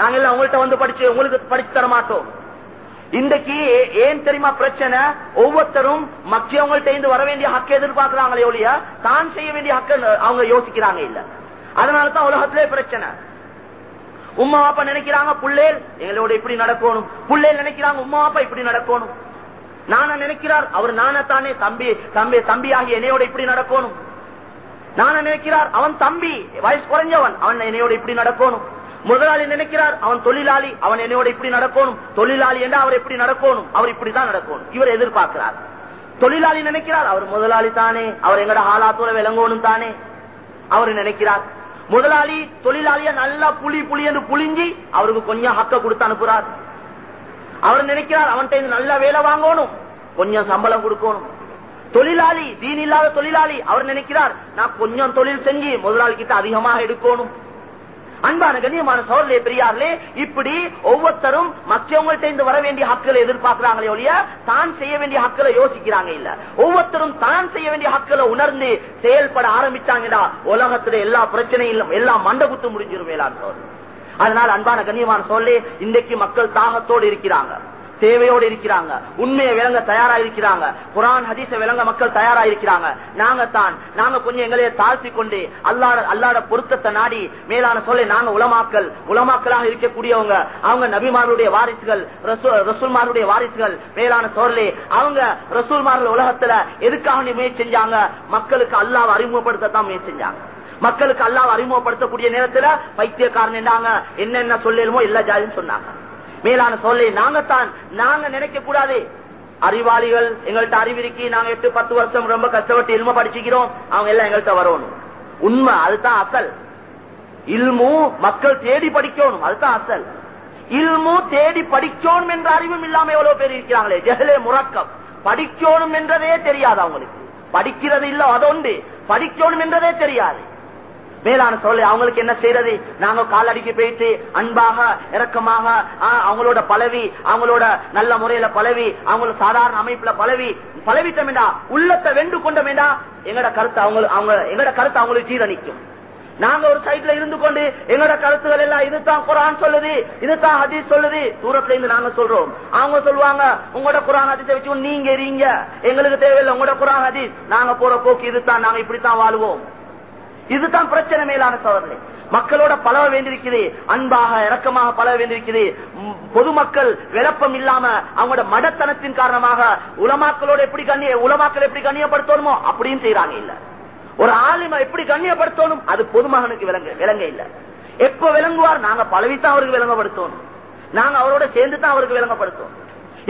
நாங்க எல்லாம் உங்கள்கிட்ட வந்து படிச்சு உங்களுக்கு படிச்சு தர மாட்டோம் இன்றைக்கு ஏன் தெரியுமா பிரச்சனை? ஒவ்வொருத்தரும் மக்கியவங்கள்ட்ட இருந்து வர வேண்டிய ஹக்க எதிர்பார்க்கிறாங்களே ஒழிய தான் செய்ய வேண்டிய ஹக்க அவங்க யோசிக்கிறாங்க இல்ல. அதனாலதான் உலகத்திலே பிரச்சனை. உமா அப்பா நினைக்கிறாங்க புள்ளேல் எங்களோட இப்படி நடக்கணும். புள்ளேல் நினைக்கிறாங்க உமா அப்பா இப்படி நடக்கணும். நானா நினைக்கிறார் அவர் நானத்தானே தம்பி தம்பி தம்பி ஆகிய என்னையோட இப்படி நடக்கணும். நானா நினைக்கிறார் அவன் தம்பி வயசு குறைஞ்சவன் அவன் என்னையோட இப்படி நடக்கணும். முதலாளி நினைக்கிறார் அவன் தொழிலாளி அவன் என்னையோட இப்படி நடக்கணும் தொழிலாளி என்றா அவர் எப்படி நடக்கணும் அவர் இப்படிதான் நடக்கணும் இவர் எதிர்பார்க்கிறார். தொழிலாளி நினைக்கிறார் அவர் முதலாளி தானே அவர் எங்கட ஆலாத்துல விளங்கணும் தானே அவர் நினைக்கிறார். முதலாளி தொழிலாளிய நல்லா புளி புளி என்று புளிஞ்சி அவருக்கு கொஞ்சம் ஹக்க கொடுத்து அனுப்புறார். அவர் நினைக்கிறார் அவன்கிட்ட நல்ல வேலை வாங்கணும் கொஞ்சம் சம்பளம் கொடுக்கணும். தொழிலாளி தீன் இல்லாத தொழிலாளி அவர் நினைக்கிறார் நான் கொஞ்சம் தொழில் செஞ்சு முதலாளி கிட்ட அதிகமாக எடுக்கணும். அன்பான கண்ணியமான சோழர்களே பெரியார்களே இப்படி ஒவ்வொருத்தரும் மற்றவங்கள்ட்ட இருந்து வர வேண்டிய ஹக்களை எதிர்பார்க்கிறாங்களே ஒழிய தான் செய்ய வேண்டிய ஹக்களை யோசிக்கிறாங்க இல்ல. ஒவ்வொருத்தரும் தான் செய்ய வேண்டிய ஹக்களை உணர்ந்து செயல்பட ஆரம்பிச்சாங்கடா உலகத்துல எல்லா பிரச்சனையும் எல்லாம் மண்டபத்து குத்து முடிஞ்சிரும் மேலான் அதனால அன்பான கண்ணியமான சோழே இன்றைக்கு மக்கள் தாகத்தோடு இருக்கிறாங்க. தேவையோடு இருக்கிறாங்க. உண்மையை விளங்க தயாரா இருக்கிறாங்க. குரான் ஹதீச விளங்க மக்கள் தயாரா இருக்கிறாங்க. நாங்க தான் நாங்க கொஞ்சம் எங்களையே தாழ்த்தி கொண்டு அல்லாட அல்லாட பொருத்தத்தை நாடி மேலான சொல்ல நாங்க உலமாக்கல் உலமாக்கலாக இருக்கக்கூடியவங்க அவங்க நபிமாருடைய வாரிசுகள் ரசூல்மாருடைய வாரிசுகள் மேலான சோர்லே அவங்க ரசூல்மார்கள் உலகத்துல எதுக்காக முயற்சி செஞ்சாங்க? மக்களுக்கு அல்லாவை அறிமுகப்படுத்தத்தான் முயற்சி செஞ்சாங்க. மக்களுக்கு அல்லாவை அறிமுகப்படுத்தக்கூடிய நேரத்துல பைத்தியக்காரன் என்னங்க என்னென்ன சொல்லலுமோ எல்லா ஜாதின்னு சொன்னாங்க. மேலான சொல்லை நாங்கத்தான் நாங்க நினைக்க கூடாது. அறிவாளிகள் எங்கள்கிட்ட அறிவிருக்கி நாங்க எட்டு பத்து வருஷம் ரொம்ப கஷ்டப்பட்டு இல்ம படிச்சுக்கிறோம் அவங்க எல்லாம் எங்கள்கிட்ட வரணும். உண்மை அதுதான் அசல். இல்மு மக்கள் தேடி படிக்கணும் அதுதான் அசல். இல்மு தேடி படிக்கணும் என்ற அறிவும் இல்லாம எவ்வளவு பேர் இருக்கிறாங்களே? ஜெகலே முறக்கம். படிக்கணும் என்றதே தெரியாது அவங்களுக்கு. படிக்கிறது இல்ல அதோண்டு படிக்கணும் என்றதே தெரியாது. மேலான சொல்ல அவங்களுக்கு என்ன செய்யறது நாங்க காலடிக்கு போயிட்டு அன்பாக இறக்கமாக அவங்களோட பழவி அவங்களோட நல்ல முறையில பழவி அவங்களோட சாதாரண அமைப்புல பழவி பழவிட்டோம்டா உள்ளத்தை வெண்டு கொண்டமேடா எங்கட கருத்து அவங்க அவங்க எங்கட கருத்து அவங்களுக்கு ஜீரணிக்கும். நாங்க ஒரு சைட்ல இருந்து கொண்டு எங்களோட கருத்துகள் எல்லாம் இதுதான் குரான் சொல்லுது இதுதான் ஹதீஸ் சொல்லுது தூரத்துல இருந்து நாங்க சொல்றோம். அவங்க சொல்லுவாங்க உங்களோட குரான் ஹதீஸை வச்சு நீங்க எறீங்க. எங்களுக்கு தேவையில்லை உங்களோட குரான் ஹதீஸ். நாங்க போற போக்கு இதுதான் நாங்க இப்படித்தான் வாழ்வோம். இதுதான் பிரச்சனை மேலான சோதனை. மக்களோட பழக வேண்டியிருக்குது. அன்பாக இறக்கமாக பழக வேண்டியிருக்குது. பொதுமக்கள் விளப்பம் இல்லாம அவங்களோட மடத்தனத்தின் காரணமாக உலமாக்களோட எப்படி கண்ணிய உலமாக்கள் எப்படி கண்ணியப்படுத்தணுமோ அப்படியும் செய்யறாங்க இல்ல. ஒரு ஆலிம எப்படி கண்ணியப்படுத்தணும்? அது பொதுமகனுக்கு விளங்க விளங்க இல்ல. எப்ப விளங்குவார்? நாங்க பழவித்தான் அவருக்கு விளங்கப்படுத்தணும். நாங்க அவரோட சேர்ந்து தான் அவருக்கு விளங்கப்படுத்தணும்.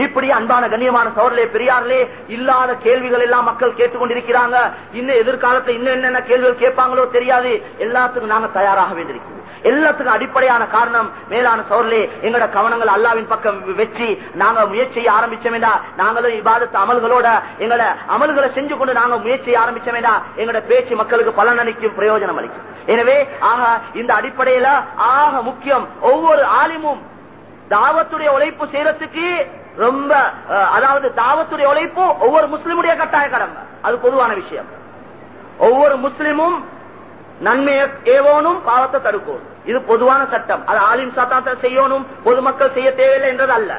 இப்படி அன்பான கண்ணியமான சோழர்களே பெரியார்களே இல்லாத கேள்விகள் எல்லாம் மக்கள் கேட்டுக்கொண்டிருக்கிறாங்க. இன்னும் எதிர்காலத்துல இன்னும் என்னென்ன கேள்விகள் கேட்பாங்களோ தெரியாது. எல்லாத்துக்கும் நாங்க தயாராக வேண்டியிருக்கிறோம் எல்லாத்துக்கும் அடிப்படையான காரணம் மேலான சோர்லே எங்களோட கவனங்கள் அல்லாவின் பக்கம் வெற்றி. நாங்க முயற்சியை ஆரம்பிச்சோமேடா நாங்களும் இபாதத்து அமல்களோட எங்களோட அமல்களை செஞ்சு கொண்டு நாங்க முயற்சியை ஆரம்பிச்சோமேடா எங்களோட பேச்சு மக்களுக்கு பலன் அளிக்கும் பிரயோஜனம் அளிக்கும். எனவே ஆக இந்த அடிப்படையில ஆக முக்கியம் ஒவ்வொரு ஆலிமும் தாவத்துடைய உழைப்பு செய்யறதுக்கு ரொம்ப அதாவது தாவத்துடைய உழைப்பு ஒவ்வொரு முஸ்லிமுடைய கட்டாய கடமை அது பொதுவான விஷயம். ஒவ்வொரு முஸ்லிமும் நன்மையை ஏவோனும் பாவத்தை தடுக்கணும் இது பொதுவான சட்டம். அது ஆலிம் சத்தாத்தை செய்யணும் பொதுமக்கள் செய்ய தேவையில்லை என்றது அல்ல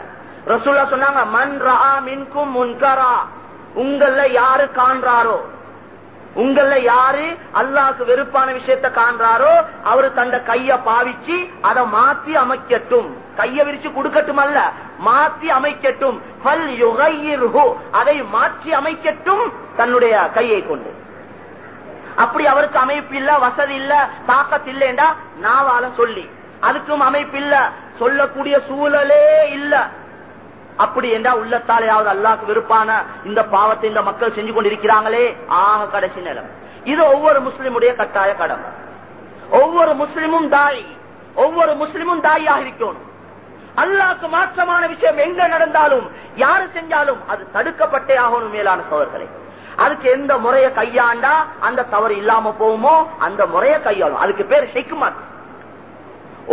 ரசூல்லா சொன்னாங்க மன் ரா மின்கும் முன்கரா. உங்கள யாரு காண்றாரோ உங்கள யாரு அல்லாக்கு வெறுப்பான விஷயத்த காண்றாரோ அவரு தந்த கைய பாவிச்சு அதை மாத்தி அமைக்கட்டும். கைய விரிச்சு கொடுக்கட்டும் அல்ல மாற்றி அமைக்கட்டும். பல் யுகையிர்ஹு. அதை மாற்றி அமைக்கட்டும் தன்னுடைய கையை கொண்டு. அப்படி அவருக்கு அமைப்பு இல்ல வசதி இல்ல தாக்கத்து இல்லைண்டா நாவால சொல்லி. அதுக்கும் அமைப்பு இல்ல சொல்லக்கூடிய சூழலே இல்ல. அப்படி என்றா உள்ளத்தாலேயாவது அல்லாக்கு வெறுப்பான இந்த பாவத்தை இந்த மக்கள் செஞ்சு கொண்டிருக்கிறாங்களே? ஆக கடைசி நேரம். இது ஒவ்வொரு முஸ்லிமுடைய கட்டாய கடமை ஒவ்வொரு முஸ்லிமும் தாய். ஒவ்வொரு முஸ்லிமும் தாயாக இருக்கணும். அல்லாக்கு மாற்றமான விஷயம் எங்க நடந்தாலும் யாரு செஞ்சாலும் அது தடுக்கப்பட்டே ஆகணும் மேலான சோழர்களை அதுக்கு எந்த முறையை கையாண்டா அந்த தவறு இல்லாம போகுமோ அந்த முறையை கையாளும். அதுக்கு பேர் ஷெய்குமாத்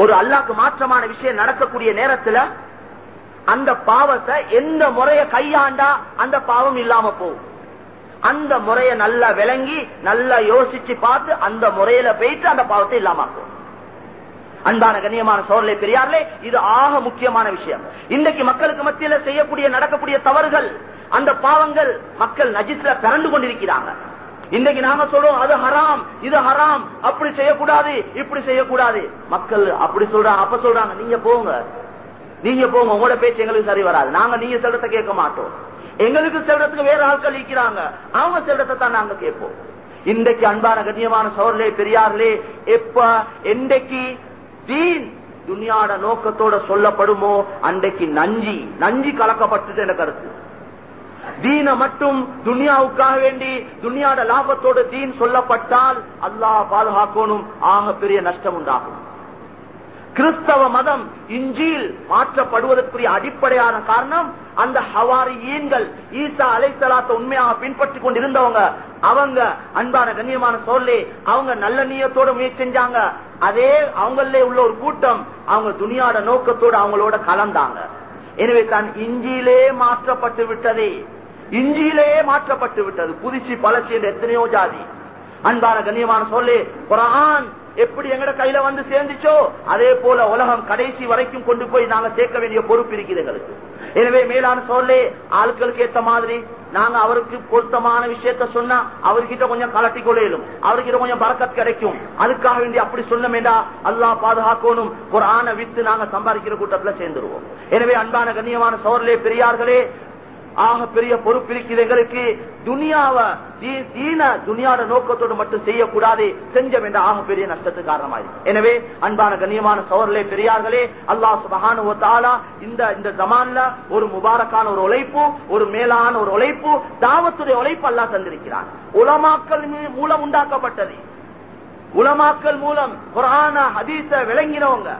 ஒரு அல்லாக்கு மாற்றமான விஷயம் நடக்கக்கூடிய நேரத்துல அந்த பாவத்தை எந்த முறைய கையாண்டா அந்த பாவம் இல்லாம போகும். அந்த முறைய நல்லா விளங்கி நல்லா யோசிச்சு பார்த்து அந்த முறையில போயிட்டு அந்த பாவத்தை இல்லாம போகும் அன்பான கண்ணியமான சோழலை பெரியார்களே இது ஆக முக்கியமான விஷயம். இன்றைக்கு மக்களுக்கு மத்தியில செய்யக்கூடிய நடக்கக்கூடிய தவறுகள் அந்த பாவங்கள் மக்கள் நஜிஸ்ல பிறந்து கொண்டிருக்கிறாங்க. இன்றைக்கு நாங்க சொல்றோம் அது ஹராம் இது ஹராம் அப்படி செய்யக்கூடாது இப்படி செய்யக்கூடாது. மக்கள் அப்படி சொல்றாங்க அப்ப சொல்றாங்க நீங்க போங்க. நீங்க போங்க உங்களோட பேச்சு எங்களுக்கு சரி வராது. நாங்க நீங்க செல்றத கேட்க மாட்டோம். எங்களுக்கு செல்றதுக்கு வேற ஆட்கள் இருக்கிறாங்க அவங்க செல்றதை தான் நாங்க கேட்போம். இன்றைக்கு அன்பான கண்ணியமான சோர்லே பெரியார்களே எப்ப என்றைக்கு தீன் துனியாட நோக்கத்தோட சொல்லப்படுமோ அன்றைக்கு நஞ்சி நஞ்சி கலக்கப்பட்டது என கருத்து. தீன மட்டும் துனியாவுக்காக வேண்டி துனியாட லாபத்தோட தீன் சொல்லப்பட்டால் அல்லாஹ் பாதுகாக்கணும் ஆக பெரிய நஷ்டம் உண்டாகும். கிறிஸ்தவ மதம் இஞ்சியில் மாற்றப்படுவதற்குரிய அடிப்படையான காரணம் அந்த ஹவாரியன்கள் ஈசா அலைத்தலாத்த உண்மையாக பின்பற்றி கொண்டிருந்தவங்க. அவங்க அன்பான கண்ணியமான சொல்லே அவங்க நல்ல நீயத்தோட முயற்சி செஞ்சாங்க. அதே அவங்களே உள்ள ஒரு கூட்டம் அவங்க துணியாட நோக்கத்தோட அவங்களோட கலந்தாங்க. எனவே தான் இஞ்சியிலே மாற்றப்பட்டு விட்டதே. இஞ்சியிலே மாற்றப்பட்டு விட்டது. புதுச்சி பழச்சி என்ற எத்தனையோ ஜாதி. அன்பான கண்ணியமான சொல்லு குரான் எப்படி எங்கட கையில வந்து சேர்ந்துச்சோ அதே போல உலகம் கடைசி வரைக்கும் கொண்டு போய் நாங்க சேர்க்க வேண்டிய பொறுப்பு இருக்குது எங்களுக்கு. எனவே மேலான சொல்லே ஆட்களுக்கு ஏத்த மாதிரி நாங்க அவருக்கு பொருத்தமான விஷயத்த சொன்னா அவர்கிட்ட கொஞ்சம் கலட்டி கொள்ளையிலும் அவர்கிட்ட கொஞ்சம் பறக்கத் கிடைக்கும். அதுக்காக வேண்டி அப்படி சொன்னமேடா அல்லாஹ் பாதுகாக்கணும் ஒரு ஆணை வித்து நாங்க சம்பாதிக்கிற கூட்டத்துல சேர்ந்துருவோம். எனவே அன்பான கண்ணியமான சோழலே பெரியார்களே ஆக பெரிய பொறுப்பு எங்களுக்கு துனியாவ தீன துனியாட நோக்கத்தோடு மட்டும் செய்யக்கூடாது செஞ்சம் என்ற ஆக பெரிய நஷ்டத்துக்கு காரணமாயிருக்கு. எனவே அன்பான கண்ணியமான சோழர்களே பெரியார்களே அல்லாஹ் சுபகான இந்த இந்த ஜமான்ல ஒரு முபாரக்கான ஒரு உழைப்பு ஒரு மேலான ஒரு உழைப்பு தாவத்துடைய உழைப்பு அல்லாஹ் தந்திருக்கிறார் உலமாக்கல் மூலம் உண்டாக்கப்பட்டது. உலமாக்கல் மூலம் குரான ஹதீச விளங்கினவங்க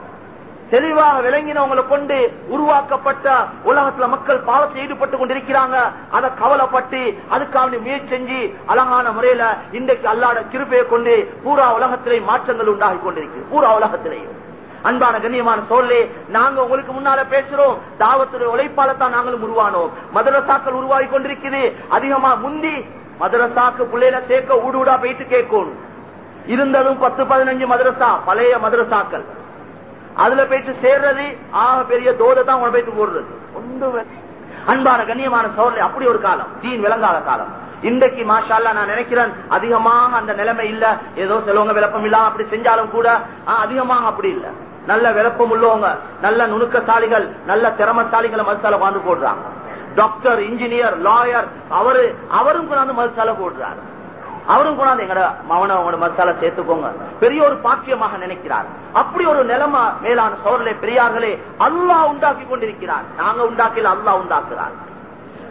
தெளிவாக விளங்கினவங்களை கொண்டு உருவாக்கப்பட்ட உலகத்துல மக்கள் பாவத்தில் ஈடுபட்டு கொண்டிருக்கிறாங்க. அதை கவலைப்பட்டு அதுக்காக முயற்சி செஞ்சு அழகான முறையில இன்றைக்கு அல்லாட கிருப்பையை கொண்டு பூரா உலகத்திலே மாற்றங்கள் உண்டாகி கொண்டிருக்கு பூரா உலகத்திலேயும். அன்பான கண்ணியமான சோழே நாங்க உங்களுக்கு முன்னால பேசுறோம். தாவத்துடைய உழைப்பால தான் நாங்களும் உருவானோம். மதுரசாக்கள் உருவாகி கொண்டிருக்குது. அதிகமா முந்தி மதுரசாக்கு பிள்ளையில சேர்க்க ஊடு ஊடா போயிட்டு கேட்கணும் இருந்ததும் பத்து பதினஞ்சு மதுரசா பழைய மதுரசாக்கள். அதுல போயிட்டு சேர்றது ஆக பெரிய தோதை தான் உங்களை போயிட்டு போடுறது. ஒன்று அன்பான கண்ணியமான சோழலை அப்படி ஒரு காலம் தீன் விளங்காத காலம். இன்றைக்கு மாஷால்லா நான் நினைக்கிறேன் அதிகமாக அந்த நிலைமை இல்ல. ஏதோ சிலவங்க விளப்பம் இல்லாம அப்படி செஞ்சாலும் கூட அதிகமாக அப்படி இல்ல. நல்ல விளப்பம் உள்ளவங்க நல்ல நுணுக்கசாலிகள் நல்ல திறமசாலிகளை மதுசால வாழ்ந்து போடுறாங்க. டாக்டர் இன்ஜினியர் லாயர் அவரு அவரும் கொண்டாந்து மதுசால போடுறாரு. அவரும் கொண்டாந்து எங்கட மவன உங்களோட மசாலா சேர்த்துக்கோங்க. பெரிய ஒரு பாக்கியமாக நினைக்கிறார். அப்படி ஒரு நிலைமை மேலான சோழர்களே பெரியார்களே அல்லாஹ் உண்டாக்கி கொண்டிருக்கிறார். நாங்க உண்டாக்கல அல்லாஹ் உண்டாக்குறார்.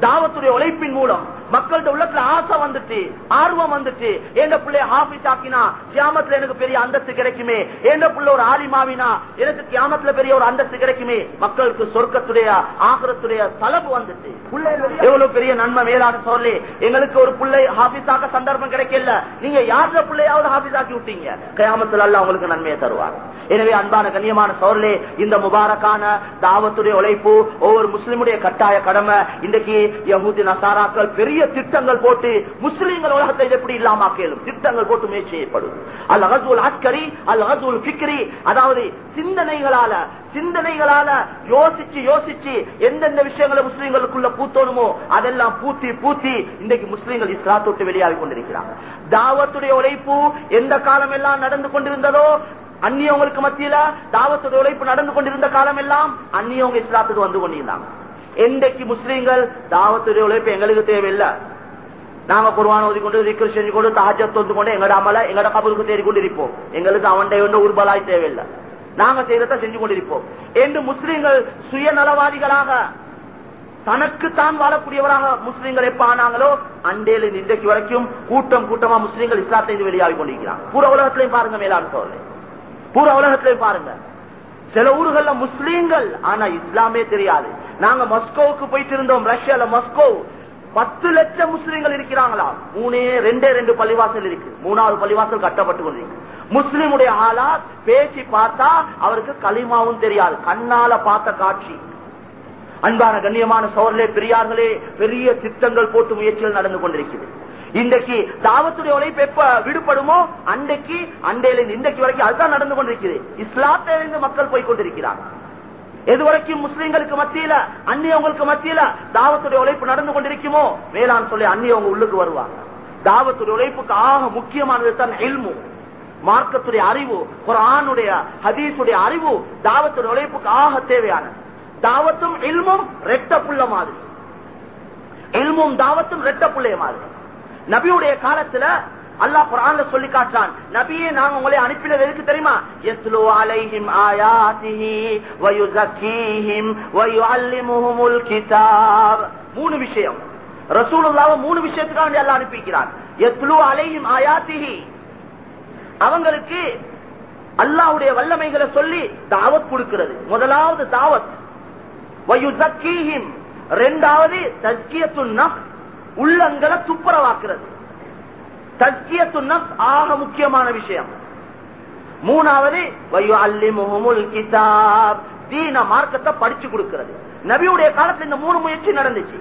தாவத்துடைய உழைப்பின் மூலம் மக்கள்கிட்ட உள்ளத்துல ஆசை வந்துட்டு ஆர்வம் வந்துட்டு எந்த பிள்ளைய ஆபீஸ் ஆக்கினா கியாமத்துல எனக்கு பெரிய அந்தஸ்து கிடைக்குமே. எந்த பிள்ளை ஒரு ஆலிமாவினா எனக்கு கியாமத்துல பெரிய ஒரு அந்தஸ்து கிடைக்குமே. மக்களுக்கு சொர்க்கத்துடைய ஆகரத்துடைய தளவு வந்துட்டு எவ்வளவு பெரிய நன்மை மேலான சொல்லி எங்களுக்கு ஒரு பிள்ளை ஹாபிஸ் ஆக்க சந்தர்ப்பம் கிடைக்கல. நீங்க யாருல பிள்ளையாவது ஹாபிஸ் ஆக்கி விட்டீங்க? கியாமத்துல அல்ல உங்களுக்கு நன்மையை தருவாங்க எனவே அன்பான கண்ணியமான சோர்லே இந்த முபாரக்கான தாவத்துடைய உழைப்பு ஒவ்வொரு முஸ்லிமுடைய கட்டாய கடமை. இன்றைக்கு யகுதி நசாராக்கள் பெரிய பெரிய திட்டங்கள் போட்டு முஸ்லீம்கள் உலகத்தை எப்படி இல்லாம கேளும் திட்டங்கள் போட்டு முயற்சி செய்யப்படும். அல் ஹசூல் அஸ்கரி அல் ஹசூல் பிக்ரி அதாவது சிந்தனைகளால சிந்தனைகளால யோசிச்சு யோசிச்சு எந்தெந்த விஷயங்களை முஸ்லீம்களுக்குள்ள பூத்தோணுமோ அதெல்லாம் பூத்தி பூத்தி இன்னைக்கு முஸ்லீம்கள் இஸ்லாத்தொட்டு வெளியாகி கொண்டிருக்கிறாங்க. தாவத்துடைய உழைப்பு எந்த காலம் எல்லாம் நடந்து கொண்டிருந்ததோ அந்நியவங்களுக்கு மத்தியில தாவத்துடைய உழைப்பு நடந்து கொண்டிருந்த காலம் எல்லாம் அந்நியவங்க இஸ்லாத்துக்கு வந்து கொண்டிருந்தாங்க. என்றைக்கு முஸ்லீம்கள் தாவத்துடைய உழைப்பு எங்களுக்கு தேவையில்லை நாங்க குருவான ஓதி கொண்டு செஞ்சு கொண்டு தாஜத் தொந்து கொண்டு எங்கட அமல எங்கட கபருக்கு தேடி கொண்டு இருப்போம் எங்களுக்கு அவன்டை ஒன்று உருபலாய் தேவையில்லை நாங்க செய்யறத செஞ்சு கொண்டிருப்போம் என்று முஸ்லீம்கள் சுயநலவாதிகளாக தனக்கு தான் வாழக்கூடியவராக முஸ்லீம்கள் எப்ப ஆனாங்களோ அண்டேல இன்றைக்கு வரைக்கும் கூட்டம் கூட்டமா முஸ்லீம்கள் இஸ்லாத்தை வெளியாகி கொண்டிருக்கிறாங்க பூர உலகத்திலையும் பாருங்க மேலாண் சோழர் பூர உலகத்திலையும் பாருங்க சில ஊர்கள்ல முஸ்லீம்கள் ஆனா இஸ்லாமே தெரியாது. நாங்க மஸ்கோவுக்கு போயிட்டு இருந்தோம் ரஷ்யால மஸ்கோ. பத்து லட்சம் முஸ்லீம்கள் இருக்கிறாங்களா? மூணே ரெண்டே ரெண்டு பள்ளிவாசல் இருக்கு. மூணாவது பள்ளிவாசல் கட்டப்பட்டு கொண்டிருக்கு. முஸ்லீமுடைய ஆளா பேசி பார்த்தா அவருக்கு களிமாவும் தெரியாது. கண்ணால பார்த்த காட்சி. அன்பான கண்ணியமான சோழர்களே பெரியார்களே பெரிய திட்டங்கள் போட்டு முயற்சிகள் நடந்து கொண்டிருக்கிறது. இன்றைக்கு தாவத்துடைய உழைப்பு எப்ப விடுபடுமோ அன்றைக்கு அண்டையில இன்றைக்கு வரைக்கும் அதுதான் நடந்து கொண்டிருக்கிறது. இஸ்லாத்திலிருந்து மக்கள் போய் கொண்டிருக்கிறார். எதுவரைக்கும் முஸ்லீம்களுக்கு மத்தியில அந்நியவங்களுக்கு மத்தியில தாவத்துடைய உழைப்பு நடந்து கொண்டிருக்குமோ? வேளாண் சொல்லி அந்நியவங்க உள்ளுக்கு வருவாங்க. தாவத்துடைய உழைப்புக்கு ஆக முக்கியமானது தான் எல்மு மார்க்கத்துடைய அறிவு குரானுடைய ஹதீஸுடைய ஹதீசுடைய அறிவு தாவத்துடைய உழைப்புக்கு ஆக தேவையானது. தாவத்தும் இல்மும் ரெட்ட புள்ள மாதிரி. இல்மும் தாவத்தும் ரெட்ட புள்ளைய மாதிரி. நபியுடைய காலத்துல அல்லாஹ் குரான்ல சொல்லி காட்டுறான். நபியே நாங்க உங்களை அனுப்பினது எதுக்கு தெரியுமா? யஸ்லு அலைஹிம் ஆயாத்திஹி வ யுஸக்கீஹிம் கிதாப். மூணு விஷயம். ரசூலுல்லாஹ் மூணு விஷயத்துக்காக வேண்டிய அல்லாஹ் அனுப்பிக்கிறான் யஸ்லு அலைஹிம் ஆயாத்திஹி. அவங்களுக்கு அல்லாஹ்வுடைய வல்லமைகளை சொல்லி தாவத் கொடுக்கிறது. முதலாவது தாவத். வ யுஸக்கீஹிம் இரண்டாவது தஸ்கியத்து நஃப். உள்ளங்களை துப்புரவாக்குறது. தஸ்கியத்து நஃப் ஆக முக்கியமான விஷயம். மூணாவது கிதாப். தீன மார்க்கத்தை படிச்சு கொடுக்கிறது. நபியுடைய காலத்துல இந்த மூணு முயற்சி நடந்துச்சு.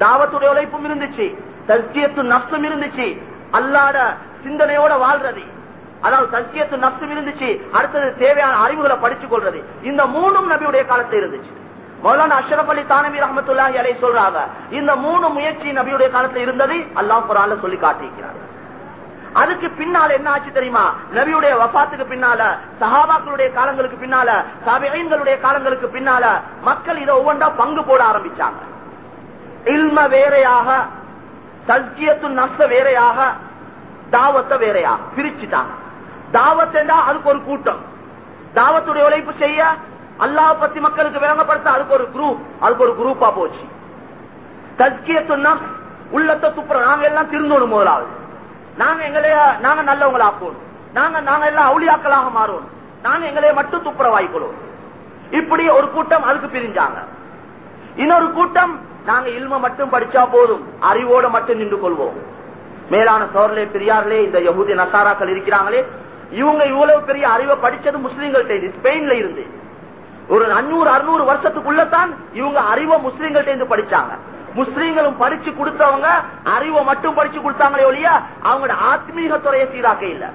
தாவத்துடைய உழைப்பும் இருந்துச்சு. தஸ்கியத்து நப்சும் இருந்துச்சு. அல்லாட சிந்தனையோட வாழ்றது. அதாவது தஸ்கியத்து நப்சும் இருந்துச்சு. அடுத்தது தேவையான அறிவுகளை படிச்சு கொள்றது. இந்த மூணும் நபியுடைய காலத்துல இருந்துச்சு. மௌலான அஷ்ரப் அலி தானவி ரஹமத்துல்லாஹி அலை சொல்றாங்க இந்த மூணு முயற்சி நபியுடைய காலத்துல இருந்தது அல்லாஹ் குரான்ல சொல்லி காட்டியிருக்கிறார். அதுக்கு பின்னால என்ன ஆச்சு தெரியுமா? நபியுடைய வபாத்துக்கு பின்னால சஹாபாக்களுடைய காலங்களுக்கு பின்னால சபைகளுடைய காலங்களுக்கு பின்னால மக்கள் இதை ஒவ்வொன்றா பங்கு போட ஆரம்பிச்சாங்க. இல்ம வேறையாக சஜ்ஜியத்து நஷ்ட வேறையாக தாவத்தை வேறையாக பிரிச்சுட்டாங்க. தாவத்தா அதுக்கு ஒரு கூட்டம். தாவத்துடைய உழைப்பு செய்ய அல்லாஹ் பத்தி மக்களுக்கு விளங்கப்படுத்த அதுக்கு ஒரு குரூப் அதுக்கு ஒரு குரூப்பா போச்சு. தஸ்கியத்துன்னா உள்ளத்தை துப்புறோம். நாங்க எல்லாம் திருந்தோணும் முதலாவது. நாங்க எங்களைய நாங்க நல்லவங்களை ஆக்கணும் நாங்க நாங்க எல்லாம் அவுளியாக்களாக மாறணும். நாங்க எங்களைய மட்டும் துப்புற வாய்க்கணும் இப்படி ஒரு கூட்டம் அதுக்கு பிரிஞ்சாங்க. இன்னொரு கூட்டம் நாங்க இல்ம மட்டும் படிச்சா போதும். அறிவோட மட்டும் நின்று கொள்வோம். மேலான சோர்லே பெரியார்களே இந்த யகுதி நசாராக்கள் இருக்கிறாங்களே. இவங்க இவ்வளவு பெரிய அறிவை படிச்சது முஸ்லீம்கள்ட்ட ஸ்பெயின்ல இருந்து. ஒரு அஞ்சூறு அறுநூறு வருஷத்துக்குள்ளதான் இவங்க அறிவை முஸ்லீம்கள்ட்ட இருந்து படிச்சாங்க. முஸ்லீம்களும் படிச்சு கொடுத்தவங்க அறிவை மட்டும் படிச்சு கொடுத்தாங்களே ஒழியா அவங்களோட ஆத்மீக துறையை சீராக்க இல்ல.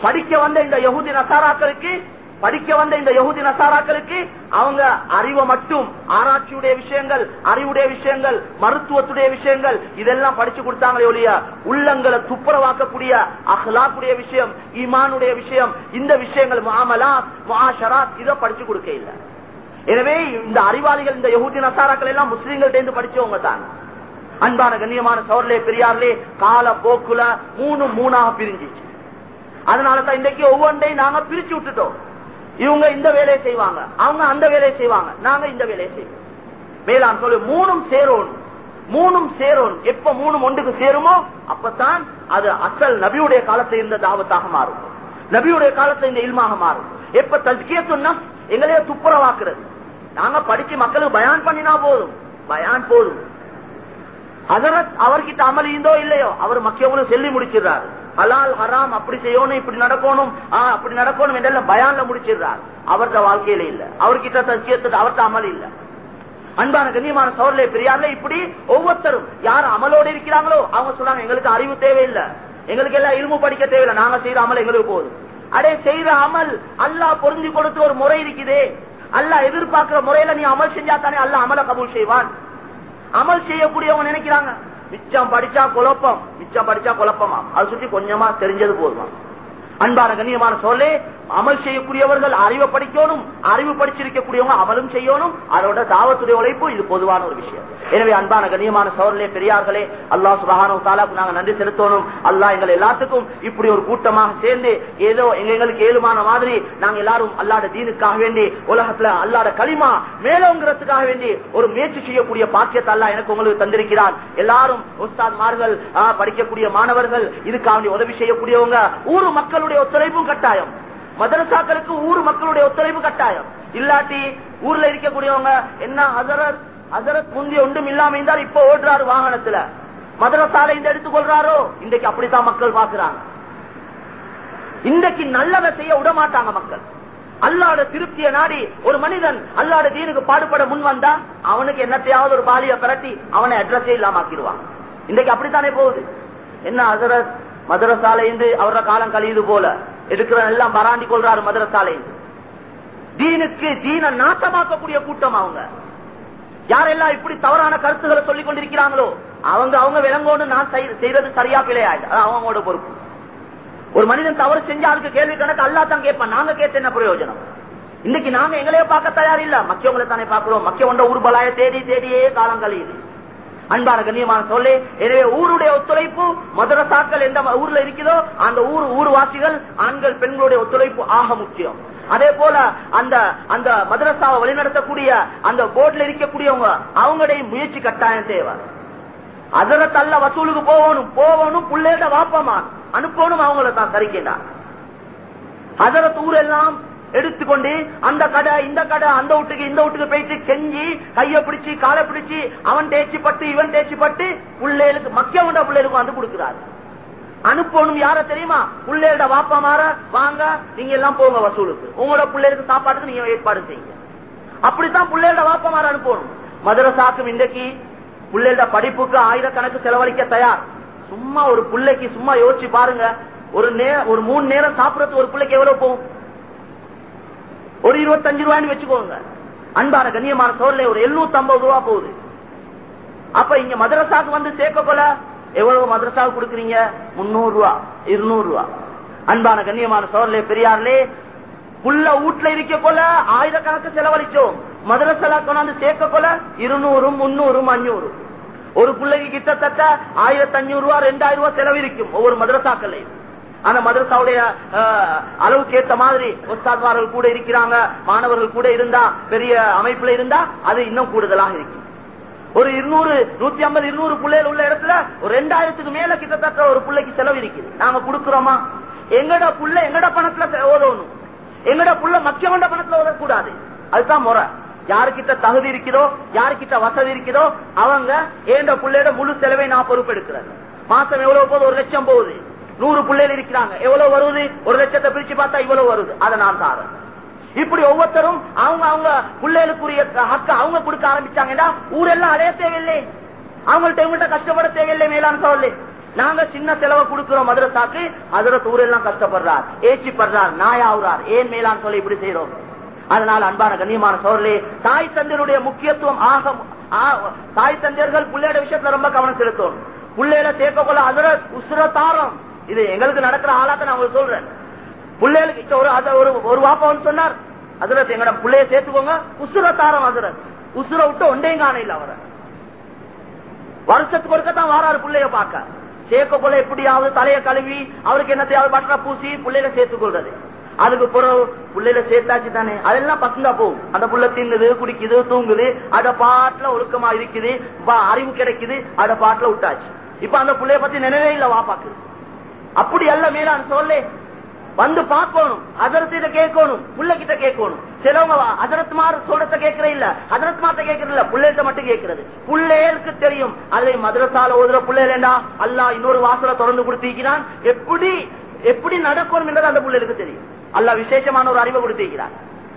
படிக்க வந்த இந்த யகுதி நசாராக்களுக்கு படிக்க வந்த இந்த யகுதி நசாராக்களுக்கு அவங்க அறிவை மட்டும் ஆராய்ச்சியுடைய விஷயங்கள் அறிவுடைய விஷயங்கள் மருத்துவத்துடைய விஷயங்கள் இதெல்லாம் படிச்சு கொடுத்தாங்களே ஒழிய உள்ளங்களை துப்புரவாக்கக்கூடிய அஹ்லாக்குடைய விஷயம் ஈமானுடைய விஷயம் இந்த விஷயங்கள் மாமலா மாஷராத் இதை படிச்சு கொடுக்க இல்லை. எனவே இந்த அறிவாளிகள் இந்த யகுதி நசாராக்கள் எல்லாம் முஸ்லீம்கள்ட்ட இருந்து படிச்சவங்க தான். அன்பான கண்ணியமான சோர்லே பெரியார்லே கால போக்குல மூணு மூணாக பிரிஞ்சிச்சு. அதனாலதான் இன்னைக்கு ஒவ்வொன்றையும் நாங்க பிரிச்சு விட்டுட்டோம். இவங்க இந்த வேலையை செய்வாங்க. அவங்க அந்த வேலையை செய்வாங்க. நாங்க இந்த வேலையை செய்வோம். மேலான் சொல்லு மூணும் சேரும் மூணும் சேரோன். எப்ப மூணும் ஒன்றுக்கு சேருமோ அப்பதான் அது அசல் நபியுடைய காலத்தை இருந்த தாவத்தாக மாறும். நபியுடைய காலத்தை இந்த இல்மாக மாறும். எப்ப தஸ்கியத்துன்னா எங்களைய துப்புரவாக்குறது? நாங்க படிச்சு மக்களுக்கு பயான் பண்ணினா போதும். பயான் போதும். அதரத் அவர்கிட்ட அமல் இருந்தோ இல்லையோ அவர் மக்கியவங்களும் சொல்லி முடிச்சிடுறாரு. ஹலால் ஹராம் அப்படி செய்யணும் இப்படி நடக்கணும் அப்படி நடக்கணும் என்றெல்லாம் பயான்ல முடிச்சிடுறார். அவர்த வாழ்க்கையில இல்ல. அவர்கிட்ட சத்தியத்துக்கு அவர்த்த அமல் இல்ல. அன்பான கண்ணியமான சோழலே பெரியார்ல இப்படி ஒவ்வொருத்தரும் யார் அமலோடு இருக்கிறாங்களோ அவங்க சொல்றாங்க எங்களுக்கு அறிவு தேவையில்லை. எங்களுக்கு எல்லாம் இரும்பு படிக்க தேவையில்லை. நாங்க செய்யற அமல் எங்களுக்கு போதும். அடே செய்யற அமல் அல்லாஹ் பொருந்தி கொடுத்து ஒரு முறை இருக்குதே. அல்லா எதிர்பார்க்கிற முறையில நீ அமல் செஞ்சா தானே அல்ல அமல கபூல் செய்வான். அமல் செய்யக்கூடியவங்க நினைக்கிறாங்க. மிச்சம் படிச்சா குழப்பம். படிச்சா படிச்சா குழப்பமா? அதை சுற்றி கொஞ்சமா தெரிஞ்சது போதுமா? அன்பான கண்ணியமான சொல்லே அமல் செய்யக்கூடியவர்கள் அறிவை படிக்கணும் அறிவு படிச்சிருக்கக்கூடியவங்க அமலும் செய்யணும் அதோட தாவத்துடைய உழைப்பு இது பொதுவான ஒரு விஷயம். எனவே அன்பான கண்ணியமான சோழர்களே பெரியார்களே அல்லாஹ் சுபகானோ தாலாக்கு நாங்க நன்றி செலுத்தணும். அல்லா எங்கள் எல்லாத்துக்கும் இப்படி ஒரு கூட்டமாக சேர்ந்து ஏதோ எங்க எங்களுக்கு ஏழுமான மாதிரி நாங்க எல்லாரும் அல்லாட தீனுக்காக வேண்டி உலகத்துல அல்லாட களிமா மேலோங்கிறதுக்காக வேண்டி ஒரு முயற்சி செய்யக்கூடிய பாக்கியத்தை அல்லா எனக்கு உங்களுக்கு தந்திருக்கிறார் எல்லாரும் உஸ்தாத்மார்கள் படிக்கக்கூடிய மாணவர்கள் இதுக்காக உதவி செய்யக்கூடியவங்க ஊர் மக்களுடைய மக்களுடைய ஒத்துழைப்பும் கட்டாயம். மதரசாக்களுக்கு ஊர் மக்களுடைய ஒத்துழைப்பு கட்டாயம். இல்லாட்டி ஊர்ல இருக்கக்கூடியவங்க என்ன ஹசரத் ஹசரத் முந்தி ஒன்றும் இல்லாம இருந்தால் இப்ப ஓடுறாரு வாகனத்துல. மதரசாலை இந்த எடுத்துக்கொள்றாரோ இன்றைக்கு அப்படித்தான் மக்கள் பாக்குறாங்க இன்றைக்கு நல்லதை செய்ய விட மாட்டாங்க மக்கள். அல்லாட திருப்திய நாடி ஒரு மனிதன் அல்லாட தீனுக்கு பாடுபட முன் வந்தா அவனுக்கு என்னத்தையாவது ஒரு பாலிய பரட்டி அவனை அட்ரஸே இல்லாம ஆக்கிடுவான். இன்றைக்கு அப்படித்தானே போகுது. என்ன ஹசரத் மதரசாலை அவரோட காலம் கழியுது போல. எடுக்கிற எல்லாம் பராண்டி கொள்றாரு மதரசாலை தீனுக்கு தீன நாசமாக்கக்கூடிய கூட்டம் அவங்க. யாரெல்லாம் இப்படி தவறான கருத்துக்களை சொல்லிக் கொண்டிருக்கிறாங்களோ அவங்க அவங்க விளங்கோன்னு நான் செய்யறது சரியா பிழையாயிடு அது அவங்களோட பொறுப்பு. ஒரு மனிதன் தவறு செஞ்சா அதுக்கு கேள்வி கணக்கு அல்லா தான் கேட்பான். நாங்க கேட்ட என்ன பிரயோஜனம்? இன்னைக்கு நாங்க எங்களையே பார்க்க தயார் இல்ல மக்கியவங்களை தானே பார்க்கிறோம். மக்கிய ஒன்ற ஊர்பலாய தேடி தேடியே காலம் கழியுது. அன்பான கண்ணியமான சொல்லி எனவே ஊருடைய ஒத்துழைப்பு மதரசாக்கள் எந்த ஊர்ல இருக்குதோ அந்த ஊர் ஊர்வாசிகள் ஆண்கள் பெண்களுடைய ஒத்துழைப்பு ஆக முக்கியம். அதே போல அந்த அந்த மதரசாவை வழிநடத்தக்கூடிய அந்த போர்ட்ல இருக்கக்கூடியவங்க அவங்களுடைய முயற்சி கட்டாயம் தேவை. அதர தள்ள வசூலுக்கு போகணும் போகணும் புள்ளையிட வாப்பமா அனுப்பணும் அவங்கள தான் சரிக்கின்றான் தூர் ஊரெல்லாம் எடுத்துக்கொண்டு அந்த கடை இந்த கடை அந்த வீட்டுக்கு இந்த வீட்டுக்கு போயிட்டு கெஞ்சி கைய பிடிச்சி காலை பிடிச்சி அவன் தேய்ச்சி பட்டு இவன் தேய்ச்சி பட்டு பிள்ளைகளுக்கு மக்கியவண்ட பிள்ளைகளுக்கு வந்து கொடுக்கிறாரு. அனுப்பணும் யார தெரியுமா? பிள்ளையோட வாப்பா மாற வாங்க நீங்க எல்லாம் போங்க வசூலுக்கு. உங்களோட பிள்ளைகளுக்கு சாப்பாட்டுக்கு நீங்க ஏற்பாடு செய்யுங்க. அப்படித்தான் பிள்ளையோட வாப்பா மாற அனுப்பணும். மதுரசாக்கும் இன்றைக்கு பிள்ளையோட படிப்புக்கு ஆயிரக்கணக்கு செலவழிக்க தயார். சும்மா ஒரு பிள்ளைக்கு சும்மா யோசிச்சு பாருங்க. ஒரு நே- ஒரு மூணு நேரம் சாப்பிடறது ஒரு பிள்ளைக்கு எவ்வளவு போகும்? ஒரு இருபத்தஞ்சு ரூபாய்னு வச்சுக்கோங்க. அன்பான கண்ணியமான சோழல ஒரு எழுநூத்தி ஐம்பது ரூபா போகுது. அப்ப இங்க மதரசாக்கு வந்து சேர்க்க போல எவ்வளவு மதரசாவுக்கு கொடுக்குறீங்க? முன்னூறு ரூபா இருநூறு ரூபா. அன்பான கண்ணியமான சோழலே பெரியார்லே உள்ள வீட்டுல இருக்க போல ஆயிரக்கணக்கு செலவழிச்சோம். மதரசலா கொண்டாந்து சேர்க்க போல இருநூறும் முன்னூறும் அஞ்சூறு. ஒரு பிள்ளைக்கு கிட்டத்தட்ட ஆயிரத்தி அஞ்சூறு ரூபா ரெண்டாயிரம் ரூபாய் செலவு இருக்கும் ஒவ்வொரு மதரசாக்கள்லையும். அந்த மதரசாவுடைய அஹ், அளவுக்கு ஏத்த மாதிரி உஸ்தாத்மார்கள் கூட இருக்கிறாங்க மாணவர்கள் கூட இருந்தா பெரிய அமைப்புல இருந்தா அது இன்னும் கூடுதலாக இருக்கும். ஒரு இருநூறு நூத்தி ஐம்பது இருநூறு பிள்ளைகள் உள்ள இடத்துல ஒரு ரெண்டாயிரத்துக்கு மேல கிட்டத்தட்ட ஒரு பிள்ளைக்கு செலவு இருக்குது. நாங்க கொடுக்கிறோமா? எங்கட புள்ள எங்கட பணத்துல ஓதணும்? எங்கட புள்ள மக்கியமண்ட பணத்துல ஓதக்கூடாது. அதுதான் முறை. யாருக்கிட்ட தகுதி இருக்கிறதோ யாருக்கிட்ட வசதி இருக்கிறதோ அவங்க ஏண்ட பிள்ளையோட முழு செலவை நான் பொறுப்பெடுக்கிறேன் மாசம் எவ்வளவு போகுது? ஒரு லட்சம் போகுது. நூறு பிள்ளைகள் இருக்கிறாங்க. எவ்வளவு வருது? ஒரு லட்சத்தை பிரிச்சு பார்த்தா இவ்வளவு வருது. அதை நான் தாரேன். இப்படி ஒவ்வொருத்தரும் அவங்க அவங்க பிள்ளைகளுக்குரிய ஹக்க அவங்க கொடுக்க ஆரம்பிச்சாங்கன்னா ஊரெல்லாம் அடைய தேவையில்லை. அவங்கள்ட்ட இவங்கள்ட்ட கஷ்டப்பட தேவையில்லை மேலான சொல்லி நாங்க சின்ன செலவை கொடுக்கிறோம் மதுரசாக்கு. அதுல ஊரெல்லாம் கஷ்டப்படுறார். ஏச்சி படுறார் நாயாவுறார். ஏன் மேலான் சொல்லி இப்படி செய்யறோம் அதனால அன்பான கண்ணியமான சோழலே தாய் தந்தையருடைய முக்கியத்துவம் ஆக தாய் தந்தையர்கள் பிள்ளையோட விஷயத்துல ரொம்ப கவனம் செலுத்தும் பிள்ளையில சேர்க்க போல அதுல உசுர தாரம். இது எங்களுக்கு நடக்கிற ஆளாத்த நான் உங்களுக்கு சொல்றேன். பிள்ளைகளுக்கு இப்ப ஒரு அத- ஒரு ஒரு வாப்பா வந்து சொன்னார். அதுல எங்கட பிள்ளைய சேர்த்துக்கோங்க. உசுர தாரம் அதுல உசுர விட்டு ஒன்றையும் காண இல்ல அவரை. வருஷத்துக்கு ஒருக்கத்தான் வாராரு பிள்ளைய பார்க்க. சேர்க்க போல எப்படியாவது தலையை கழுவி அவருக்கு என்னத்தையாவது பட்டரை பூசி பிள்ளைகளை சேர்த்துக் கொள்றது அதுக்கு பிறகு பிள்ளையில சேர்த்தாச்சு தானே. அதெல்லாம் பசங்க போகும். அந்த புள்ள தின்னுது குடிக்குது தூங்குது அட பாட்டுல ஒழுக்கமா இருக்குது பா- அறிவு கிடைக்குது அட பாட்டுல விட்டாச்சு. இப்ப அந்த பிள்ளைய பத்தி நினைவே இல்ல வாப்பாக்கு. அப்படி அல்ல மீரான் சொல்லே. வந்து பார்க்கணும் அதரத்திட்ட கேட்கணும் புள்ள கிட்ட கேட்கணும். சிலவங்க அதரத்மார் சொல்றத கேட்கற இல்ல. அதரத்மார்த்த கேட்கறது இல்ல பிள்ளைகிட்ட மட்டும் கேட்கறது. பிள்ளைகளுக்கு தெரியும். அதை மதரசால ஓதுற பிள்ளைகளா அல்லாஹ் இன்னொரு வாசல தொடர்ந்து கொடுத்திருக்கிறான். எப்படி எப்படி நடக்கணும் என்றது அந்த பிள்ளைகளுக்கு தெரியும். அல்ல விசேஷமான ஒரு அறிவை கொடுத்திருக்கிறான்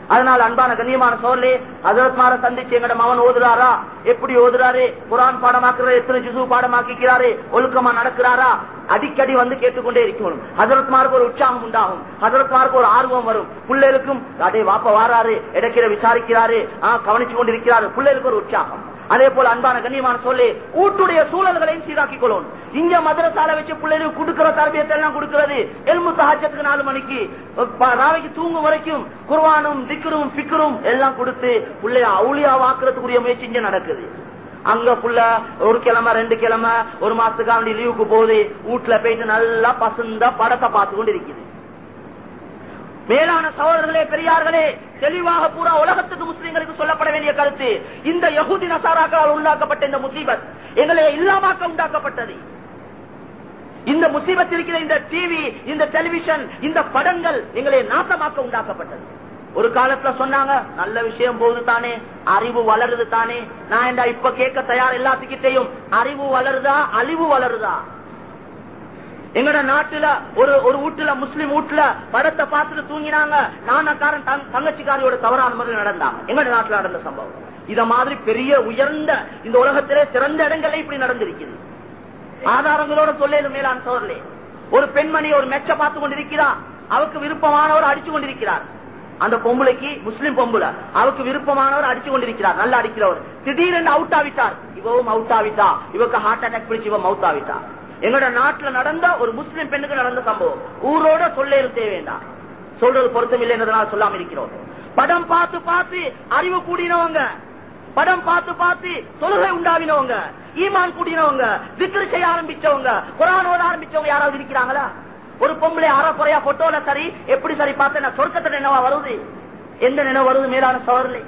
அதனால அன்பான கண்ணியமான சோர்லே அதற்கான சந்திச்சு எங்கட மகன் ஓதுறாரா? எப்படி ஓதுறாரு? குரான் பாடமாக்குறாரு? எத்தனை ஜிசு பாடமாக்கிறாரு ஒழுக்கமா நடக்கிறாரா? அடிக்கடி வந்து கேட்டுக்கொண்டே இருக்கணும். ஹசரத்மாருக்கு ஒரு உற்சாகம் உண்டாகும். ஹசரத்மாருக்கு ஒரு ஆர்வம் வரும். பிள்ளைகளுக்கும் அதே வாப்ப வாராரு இடக்கிற விசாரிக்கிறாரு ஆஹ் கவனிச்சு கொண்டிருக்கிறாரு. பிள்ளைகளுக்கு ஒரு உற்சாகம். அதே போல அன்பான கண்ணியமான சொல்லி ஊட்டுடைய சூழல்களையும் சீராக்கிக் கொள்ளும் இங்க மதுரசால வச்சு பிள்ளைகளுக்கு கொடுக்கிற தரபியத்தை எல்லாம் கொடுக்கிறது. எலும்பு சஹாஜத்துக்கு நாலு மணிக்கு. ராவைக்கு தூங்கும் வரைக்கும் குர்வானும் திக்கரும் பிக்கரும் எல்லாம் கொடுத்து பிள்ளைய அவுளியா வாக்குறதுக்குரிய முயற்சி இங்க நடக்குது. அங்க புள்ள ஒரு கிழமை ரெண்டு கிழமை ஒரு மாசத்துக்காண்டி லீவுக்கு போகுது. வீட்டுல போயிட்டு நல்லா பசுந்தா படத்தை பார்த்து கொண்டு இருக்குது. மேலான சகோதரர்களே பெரியார்களே தெளிவாக பூரா உலகத்துக்கு முஸ்லீம்களுக்கு சொல்லப்பட வேண்டிய கருத்து இந்த யகுதி நசாராக்களால் உண்டாக்கப்பட்ட இந்த முசீபத் எங்களை இல்லாமாக்க உண்டாக்கப்பட்டது. இந்த முசீபத் இருக்கிற இந்த டிவி இந்த டெலிவிஷன் இந்த படங்கள் எங்களை நாசமாக்க உண்டாக்கப்பட்டது. ஒரு காலத்துல சொன்னாங்க நல்ல விஷயம் போகுது தானே அறிவு வளருது தானே நான் இப்ப கேட்க தயார் எல்லாத்துக்கிட்டையும் அறிவு வளருதா அழிவு வளருதா? எங்கட நாட்டுல ஒரு ஒரு வீட்டுல முஸ்லிம் வீட்டுல படத்தை பார்த்துட்டு தூங்கினாங்க. நானக்காரன் தங்கச்சிக்காரியோட தவறான முறையில் நடந்தாங்க எங்கட நாட்டுல நடந்த சம்பவம். இத மாதிரி பெரிய உயர்ந்த இந்த உலகத்திலே சிறந்த இடங்கள்ல இப்படி நடந்திருக்குது. ஆதாரங்களோட சொல்லேது மேலான சோழர்களே ஒரு பெண்மணி ஒரு மெச்ச பார்த்து கொண்டிருக்கிறார் அவருக்கு விருப்பமானவர் அடிச்சு கொண்டிருக்கிறார். அந்த பொம்பளைக்கு முஸ்லிம் பொம்புல அவருக்கு விருப்பமானவர் அடிச்சு கொண்டிருக்கிறார். நல்லா அடிக்கிறவர். திடீரென்று அவுட் ஆவிட்டார் இவவும் அவுட் ஆவிட்டா இவக்கு ஹார்ட் அட்டாக் பிடிச்சு இவன் மவுத் ஆவிட்டா எங்கட நாட்டுல நடந்த ஒரு முஸ்லிம் பெண்ணுக்கு நடந்த சம்பவம். ஊரோட சொல்ல வேண்டாம். சொல்றது பொருத்தம் இல்லை இல்லைன்றதுனால சொல்லாம இருக்கிறோம். படம் பார்த்து பார்த்து அறிவு கூடினவங்க படம் பார்த்து பார்த்து தொழுகை உண்டாவினவங்க ஈமான் கூடினவங்க விக்ரு செய்ய ஆரம்பிச்சவங்க குரான் ஓத ஆரம்பிச்சவங்க யாராவது இருக்கிறாங்களா? ஒரு பொம்பளை அறக்குறையா போட்டோல சரி எப்படி சரி பார்த்தேன் சொர்க்கத்துல நினைவா வருது? எந்த நினைவு வருது? மேலான சவரில்.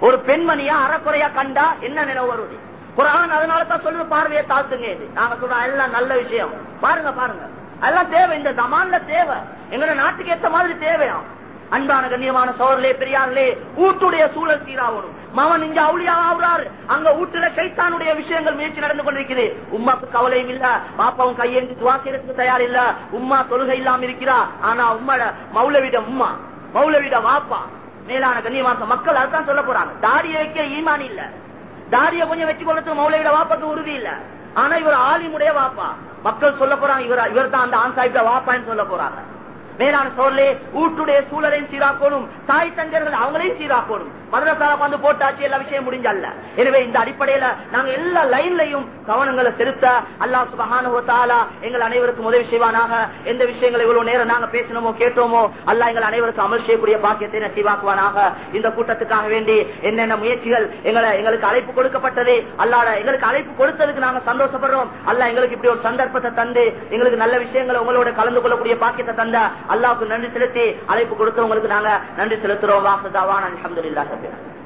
ஒரு பெண்மணியா அறக்குறையா கண்டா என்ன நினைவு வருது? குரான் அதனால தான் சொல்லுங்க பார்வையை தாத்துங்க இது. நாங்க சொல்றோம் எல்லாம் நல்ல விஷயம். பாருங்க பாருங்க. அதெல்லாம் தேவை இந்த தமான்ல தேவை. எங்களோட நாட்டுக்கு ஏத்த மாதிரி தேவையா அன்பான கண்ணியமான சோழர்களே பெரியார்களே ஊட்டுடைய சூழல் சீராகணும். மவன் இங்க அவுளியா ஆகுறாரு அங்க ஊட்டுல சைத்தானுடைய விஷயங்கள் முயற்சி நடந்து கொண்டிருக்கிறது உமாக்கு கவலையும் இல்ல. பாப்பாவும் கையேந்தி துவாக்கிறதுக்கு தயார் இல்ல. உம்மா தொழுகை இல்லாம இருக்கிறா. ஆனா உம்மட மௌலவிட உம்மா மௌலவிட வாப்பா. மேலான கண்ணியமான மக்கள் அதுதான் சொல்ல போறாங்க. தாடியை வைக்க ஈமான் இல்ல. தாடிய கொஞ்சம் வச்சு கொள்றதுக்கு மௌலையோட வாப்பாக்கு உறுதி இல்ல. ஆனா இவர் ஆலிமுடைய வாப்பா. மக்கள் சொல்ல போறாங்க இவர் இவர் தான் அந்த ஆண் சாஹிப்ல வாப்பான்னு சொல்ல போறாங்க. மேலான சோழலே ஊட்டுடைய சூழலையும் சீராக்கணும் தாய் தங்கர்கள் அவங்களையும் சீராக்கணும் மதரசால வந்து போட்டாச்சு எல்லா விஷயம் முடிஞ்சல்ல. எனவே இந்த அடிப்படையில நாங்க எல்லா லைன்லையும் கவனங்களை செலுத்த அல்லாஹ் சுபஹானஹு எங்கள் அனைவருக்கும் உதவி செய்வானாக. எந்த விஷயங்களை இவ்வளவு நேரம் நாங்க பேசணுமோ கேட்டோமோ அல்லாஹ் எங்கள் அனைவருக்கும் அமல் செய்யக்கூடிய பாக்கியத்தை நசிவாக்குவானாக. இந்த கூட்டத்துக்காக வேண்டி என்னென்ன முயற்சிகள் எங்களை எங்களுக்கு அழைப்பு கொடுக்கப்பட்டது அல்லாட எங்களுக்கு அழைப்பு கொடுத்ததுக்கு நாங்க சந்தோஷப்படுறோம். அல்ல எங்களுக்கு இப்படி ஒரு சந்தர்ப்பத்தை தந்து எங்களுக்கு நல்ல விஷயங்களை உங்களோட கலந்து கொள்ளக்கூடிய பாக்கியத்தை தந்த அல்லாவுக்கு நன்றி செலுத்தி அழைப்பு கொடுத்தவங்களுக்கு நாங்க நன்றி செலுத்துறோம். வாசதாவான் அல்ஹம்துலில்லாஹ். Yeah.